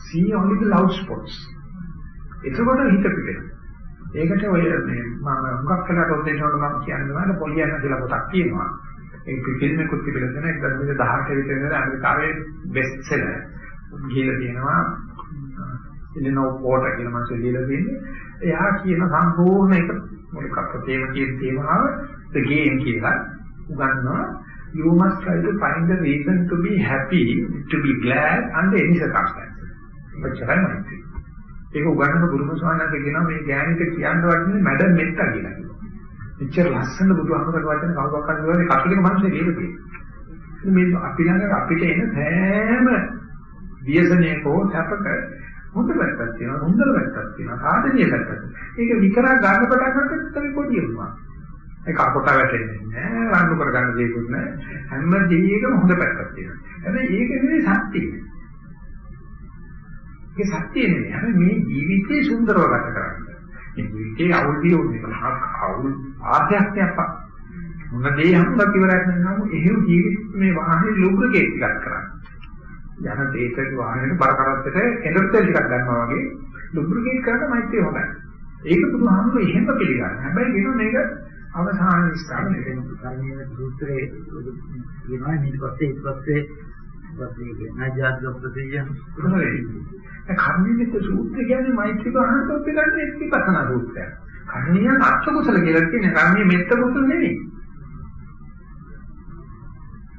Speaker 1: see only the loud spots. එතකොට හිත පිටේනවා. ඒකට ඔය මේ මම මුගක් කළාට ඔතේනකොට මම කියන්නේ නේද පොලියන්න කියලා පොතක් තියෙනවා. ඒ ෆිල්ම් එකකුත් තිබෙලා තියෙනවා 1918 විතර ඉඳලා ඇමරිකාවේ බෙස්ට් සෙලර් ගිහලා තියෙනවා. ඉලිනෝ පෝටර් කියන මාසේ දීලා තියෙන්නේ. එයා කියන සම්පූර්ණ එක මොකක් ප්‍රතේම කියන තේමාව the game කියලා උගන්වනවා. You must try to find a reason to be happy, to be glad under any circumstances. ඔච්චරයි මෛත්‍රී. ඒක උගන්වන ගුරුම ස්වාමීන් කියනවා මේ ඥානිට කියන්න වටින්නේ මැඩම් මෙත්තා කියලා කියනවා. එච්චර ලස්සන බුදුහාමරගේ වචන කවුරක් හරි කතුලික මිනිස්සු කියලා තියෙනවා. මේ අපි ළඟ අපිට එන සෑම ව්‍යසනයකෝ සැපක හොඳ පැත්තක් තියෙනවා හොඳ පැත්තක් තියෙනවා සාධනීය පැත්තක්. ඒක විතරක් ගන්න පටන් ගන්නකොට තමයි පොඩි වෙනවා. ඒක අකොට වැටෙන්නේ නැහැ වන්නු කරගන්න දෙයක්වත් නැහැ. හැම දෙයකම හොඳ පැත්තක් තියෙනවා. හැබැයි ඒක නෙවෙයි සත්‍යය. ඒක සත්‍ය නෙවෙයි. හැබැයි මේ ජීවිතේ සුන්දරව ගත කරන්න. මේ ජීවිතේ අවුල් දියුනේ මහා අවුල් ආධ්‍යාත්මයක් මොන දේ හම්බක් ඉවරක් නැත්නම් එහෙම ජීවිත මේ වාහනේ ලුබ්‍රිකේට් ටිකක් කරන්න. යන දේශක වාහනේට බර කරත්තට එනර්ජි ටිකක් ගන්නවා වගේ ලුබ්‍රිකේට් කරන මෛත්‍රිය හොඳයි. ඒක බුදුහාමුදුරු එහෙම පිළිගන්න. හැබැයි කියන මේක අවසාන ස්ථානයේ
Speaker 5: වෙන කර්මයේ සූත්‍රයේ කියනවා ඊට පස්සේ ඊට පස්සේ වගේ නාජාත් ප්‍රතියන්
Speaker 1: ඒ කර්මීයක සූත්‍රය කියන්නේ මෛත්‍රී භාවනාවට පිළිගන්නේ විපස්සනා සූත්‍රය. කර්මීයන් අත්කුසල කියලා කියන්නේ කර්මීය මෙත්ත කුසල නෙවෙයි.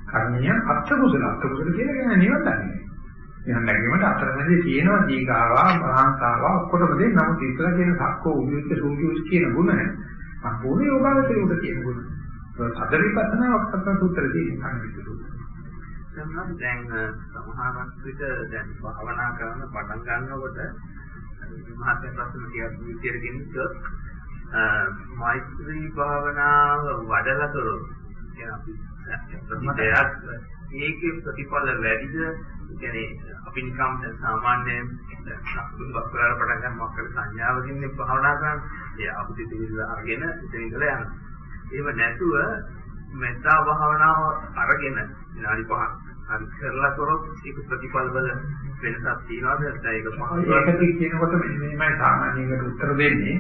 Speaker 1: කර්මීයන් අත්කුසල අත්කුසල කියන්නේ නිවන් දන්නේ. නිවන් දැකීමට අතරමැදි තියෙනවා දීගාවා මහාන්තාවා ඔක්කොටම දෙන්න නමුත් ඉස්සලා කියන සක්කෝ උද්‍යුත් සූචුස් කියන ගුණ සම්පූර්ණ යෝගාවචරයට කියන ගුණ. තද විපස්සනා වක්තන සූත්‍රයේ තියෙන කර්මීය සූත්‍රය.
Speaker 6: කරනවා දැන් සමහරක් විට දැන් භාවනා කරන පටන් ගන්නකොට මහත්ය ප්‍රශ්න ටිකක් විදියට ගෙනිච්චොත් මෛත්‍රී භාවනාව වඩලා කරොත් කියන අපි ප්‍රතිපලයක් ඒකේ ප්‍රතිඵල වැඩිද කියන්නේ අපි නිකම් සාමාන්‍ය සම්බුත් කරලා පටන් ගන්න මොකක්ද සංඥාවකින් භාවනා කරන්නේ ඒ අපිට දෙවිල අරගෙන ඉතින් ඉඳලා යනවා. ඒව නැතුව මෙත්තා භාවනාව අරගෙන විනාඩි 5ක් හරි කරලා කරොත් ඒක ප්‍රතිඵල වල වෙනසක් තියනවාද? නැත්නම් ඒක පහසුවක්?
Speaker 1: ඒකත් කියනකොට මෙන්නමයි සාමාන්‍යයෙන් උත්තර දෙන්නේ.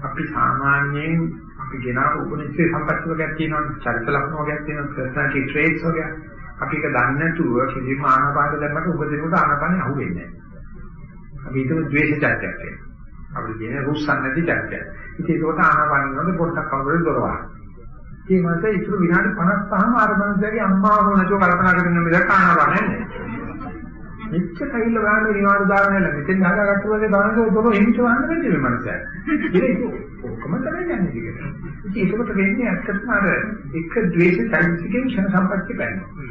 Speaker 1: අපි සාමාන්‍යයෙන් අපි ගෙනාව උපනිෂේ සම්පත්තිය වර්ගයක් තියෙනවා චරිත ලක්ෂණ වර්ගයක් තියෙනවා personality traits වර්ගයක් අපි ඒක දන්නේ නැතුව කිසිම ආනාපාන දැම්මට උපදිනකොට ආනාපානෙ අහුවෙන්නේ නැහැ. අපි හිතුව ද්වේෂ චරිතයක් කියලා අපි කියන්නේ රුස්සන් නැති චරිතයක් ඉතින් ඒකට ආනාපාන වල පොඩ්ඩක් කවුරුද දොරවහන ඒ මත ඉතුරු විනාඩි 55ම අර මනුස්සයාගේ අම්මා වුණාචෝ කල්පනා කරගෙන මෙතන ආනවන්නේ නැහැ. මෙච්ච කයිල ගන්න නිවාඩු දාගෙන නැහැ. මෙතෙන් දාගත්තු වගේ දානක දොර එහිට වහන්න බැරි මේ මනුස්සයා. ඒක ඔක්කොම තමයි යන්නේ දිගට. ඉතින් ඒකට වෙන්නේ ඇත්තටම අර එක ද්වේෂ චෛතසිකයෙන් ක්ෂණ සම්පත්‍ය බැලනවා.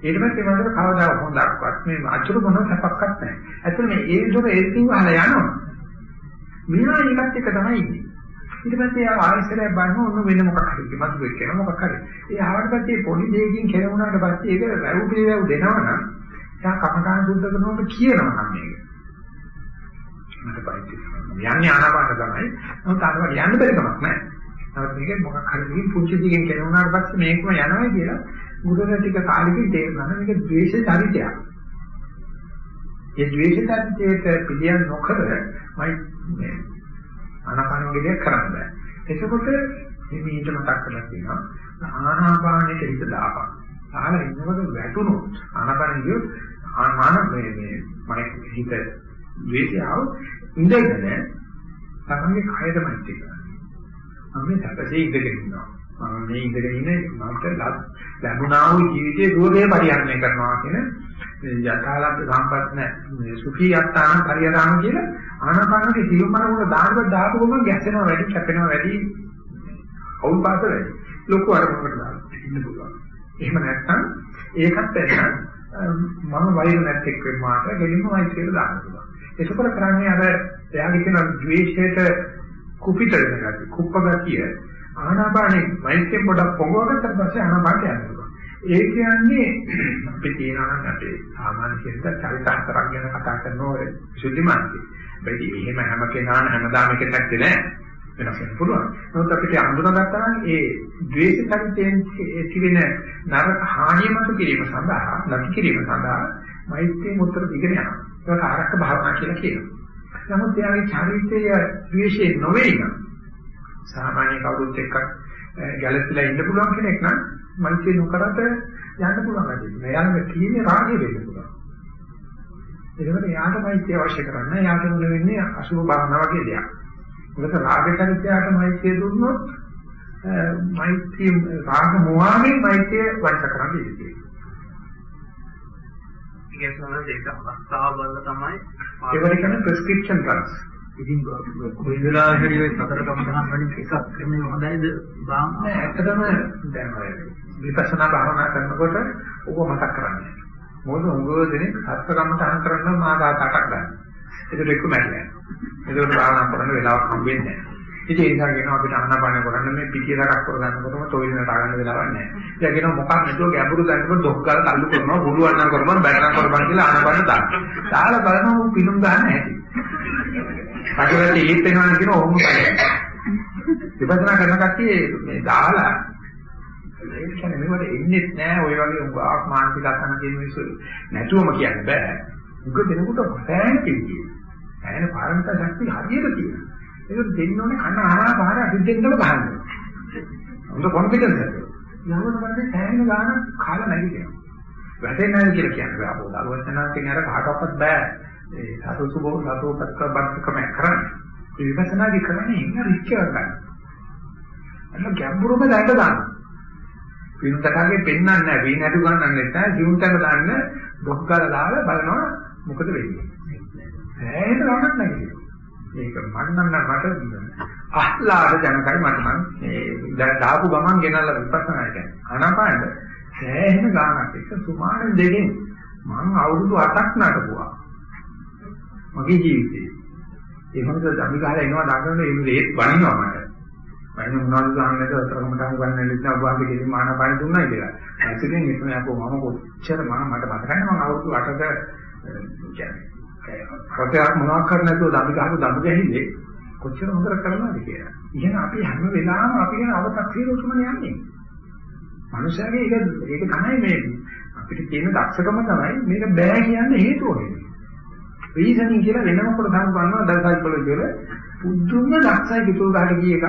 Speaker 1: ඊට පස්සේ මනසට කවදා හොඳක්වත් මේ අචුරු මොන සැපක්වත් නැහැ. ඇත්තට මේ ඒ දොර ඒකින් වහලා යනවා. මෙයා ඒකත් එක තමයි ඉන්නේ. ඊට පස්සේ ආ ආයෙසරයක් බලන ඔන්න වෙන මොකක් හරි මතු වෙක් කරන මොකක් හරි. ඒ ආවට පස්සේ පොඩි දෙයකින් කෙරවුණාට පස්සේ ඒක වැව් පිළිවෙව් දෙනවා නම් එයා කමකාන සුද්ධ කරනකොට කියනවා නම් මේක. මට බයිට් යන්නේ ආනාපාන තමයි. නමුත් ආනාපාන යන්න බැරි කමක් නැහැ. නමුත් මේක මොකක් හරි දෙකින් පුංචි දෙයකින් කෙරවුණාට පස්සේ මේකම යනවා කියලා ගුරුවරයා ටික කාලෙකින් තේරුණා මේක ද්වේෂ චරිතයක්. ඒ ද්වේෂ චරිතයට පිළියම් නොකර මයි ආනාපාන වගේ දෙයක් කරන්න බෑ. එතකොට මේ මීට මතක් කරලා තියෙනවා ආනාපානෙට හිත දාපන්. ආන ඉන්නකොට වැටුණොත් ආනාපාන කියොත් ආනාපාන මේ මේ මම හිත වේදියාව ඉඳගෙන තමන්ගේ කයටමයි තියෙනවා. මම මේ සැපසේ ඉඳගෙන ඉන්නවා. මම මේ ඉඳගෙන ඉන්නේ මට ලැබුණා වූ ජීවිතයේ දුරේ පරිහරණය කරනවා කියන යථාලත් සම්පත් නැහැ. සුඛී යත්තාන පරිහරණ කියලා ආනාපානයේ ජීවමන වල දානවත් දාපු ගමන් ගැස්සෙනවා වැඩි කැපෙනවා වැඩි අවුල් පාස වැඩි. ලොකු අරමුණකට දාන්න ඉන්න පුළුවන්. එහෙම නැත්නම් ඒකත් වෙන මම වෛර නැත්තෙක් වෙනවාට ගෙලින්ම වෛර කියලා දාන්න පුළුවන්. ඒකවල කරන්නේ අර එයාගේ තියෙන ද්වේෂයට කුපිත වෙන ගැටි කුප්ප ගතිය. ආනාපානෙ මෛත්‍රිය පොඩක් පොඟවගත්තට පස්සේ ආනාපානට යනවා ඒ කියන්නේ අපි තියනවා නම් අපේ සාමාන්‍ය කෙනෙක් චරිත හතරක් ගැන කතා කරනවා විසුද්ධි මාර්ගය. බැරි එහෙම හැම කෙනාම හැමදාම එක පැත්තේ නෑ. වෙනස් වෙන්න පුළුවන්. නමුත් අපිට අඳුනගත්තා නම් ඒ ද්වේෂ චරිතයෙන් ඇතිවෙන නරක හානිය මත කිරීම සඳහා නැති කිරීම සඳහා මෛත්‍රිය මුතර දිගට යනවා. ඒක ආරක්ෂක භාවනා කියලා කියනවා. නමුත් එයාගේ චරිතය ද්වේෂේ නොවේ නම් සාමාන්‍ය කවුරුත් එක්ක ගැළපීලා ඉන්න පුළුවන් කෙනෙක් නම් මනසේ නොකරට යන්න පුළුවන් වැඩි. එයාගේ කීනේ රාගය වෙන්න පුළුවන්. ඒකකට එයාටමයි අවශ්‍ය කරන්නේ. එයාට මුල වෙන්නේ අසුභ භාවනා වගේ දෙයක්. මොකද රාගචරිතයට මෛත්‍රිය දුන්නොත් මෛත්‍රිය රාග මොහාවෙන් මෛත්‍රිය වංච කරන්නේ ඉතියි.
Speaker 6: ඒක තමයි ඒක අවස්ථාව බලලා තමයි
Speaker 1: ඒවට කියන්නේ prescription drugs.
Speaker 5: ඉතින් කොයි වෙලාවෙ හරි සතර කමතහන් වලින් එකක් කරන්නේ හොඳයිද භාවනාව?
Speaker 1: නෑ ඇත්තටම දැන් ඔය විපස්සනා භාවනා කරනකොට ඕක මතක් කරන්නේ. මොකද උගව දෙනෙක් සත්‍ය කමතහන් කරන්න මාදාත අටක් ගන්න. ඒකට එක්ක මැරෙන්නේ. ඒකට භාවනා කරන්න වෙලාවක් හම්බෙන්නේ නෑ. ඉතින් ඒ නිසා කියනවා අපිට ආනාපාන කරන්න මේ පිටිය දරක් කරගන්නකොටම තොইল නට ගන්න වෙලාවක් නැහැ. ඉතින් කියනවා මොකක් නැතුව ගැඹුරු දැනකට දොක් ගාලා තල්ලු කරනවා, බුලුවන්නම් කරනවා, බැලනම් කරපන් කියලා ආනාපාන දාන්න. දාලා බලනවා උන් පිනුම් ගන්න හැටි. කටවලට ඉලිත් වෙනවා කියන ඕම බලය. විපස්සනා කරන කට්ටිය මේ දාලා ඒ කියන්නේ මේවට එන්නේ නැහැ ඔය වගේ උගාක් මානසික අසහන කියන මිනිස්සු නැතුවම කියන්න බෑ. උග දෙනකොට පෑන් කිව්වේ. ඇයින පාරමිතා ශක්තිය හරියට තියෙනවා. ඒක දෙන්න ඕනේ කන ආහාර පාර අසිද්දෙන්දම ගහන්න. හොඳ කොන්ෆිඩන්ස් එක. යනකොට පස්සේ සෑහෙන ගාන කාලා නැගිටිනවා. වැටෙන්නේ නැහැ කියලා කියන්නේ අපෝ දරුවචනාකින් අර කාටවත් බෑ. ඒ සතුසුබෝ සතුපත්ක බත්කම කරන්නේ. ඒ විපස්සනාදි කරන්නේ ඉන්න රිච්ච ගන්න. අන්න ගැඹුරම දැක ගන්න. පින්තකගේ පෙන්වන්නේ නැහැ. වීණ අඩු ගන්නන්නේ නැහැ. ජීවිතක දාන්න බොක්කල දාලා බලනවා මොකද වෙන්නේ. සෑහෙන ගමක් නැගිටිනවා. මේක මන්නම් නම් මට අහලාද ජනකයි මට නම් මේ දාපු ගමන් ගෙනල්ලා විපස්සනා කියන්නේ ආනාපානද සෑහෙන ගානක් එක සුමාන දෙකෙන් මම අවුරුදු 8ක් නටපුවා මගේ ජීවිතේ ඒ මොකද අනිකාලේ එනවා දාගෙන ඒ ඒත් වණිනවා මට වයින් මොනවද ගන්නද අතරම ගන්න ගන්න ඉන්න ඔබ කෙලින් ආනාපාන දුන්නා කියලා ඇත්තටම ඉස්සම යකෝ මම කොච්චර මම මට මතකයි මම අවුරුදු 8ක කියන්නේ රටයක් මොනවක් කර නැතුව දඬු ගහපු දඬු ගැහිල්ලේ කොච්චර හොඳට කරනවද කියලා. ඉතින් අපි හැම වෙලාවෙම අපි ගැන අව탁සීරුතුමනේ යන්නේ. මනුෂයාගේ ඒක ඒක තමයි මේ අපිට තියෙන දක්ෂකම තමයි මේක බෑ කියන්නේ හේතුව වෙන්නේ. රීසනින් කියලා වෙනම කොට සම්පන්නව දසයිකොලොජි වල පුදුම දක්ෂයි කිතුල් ගහට ගිය එක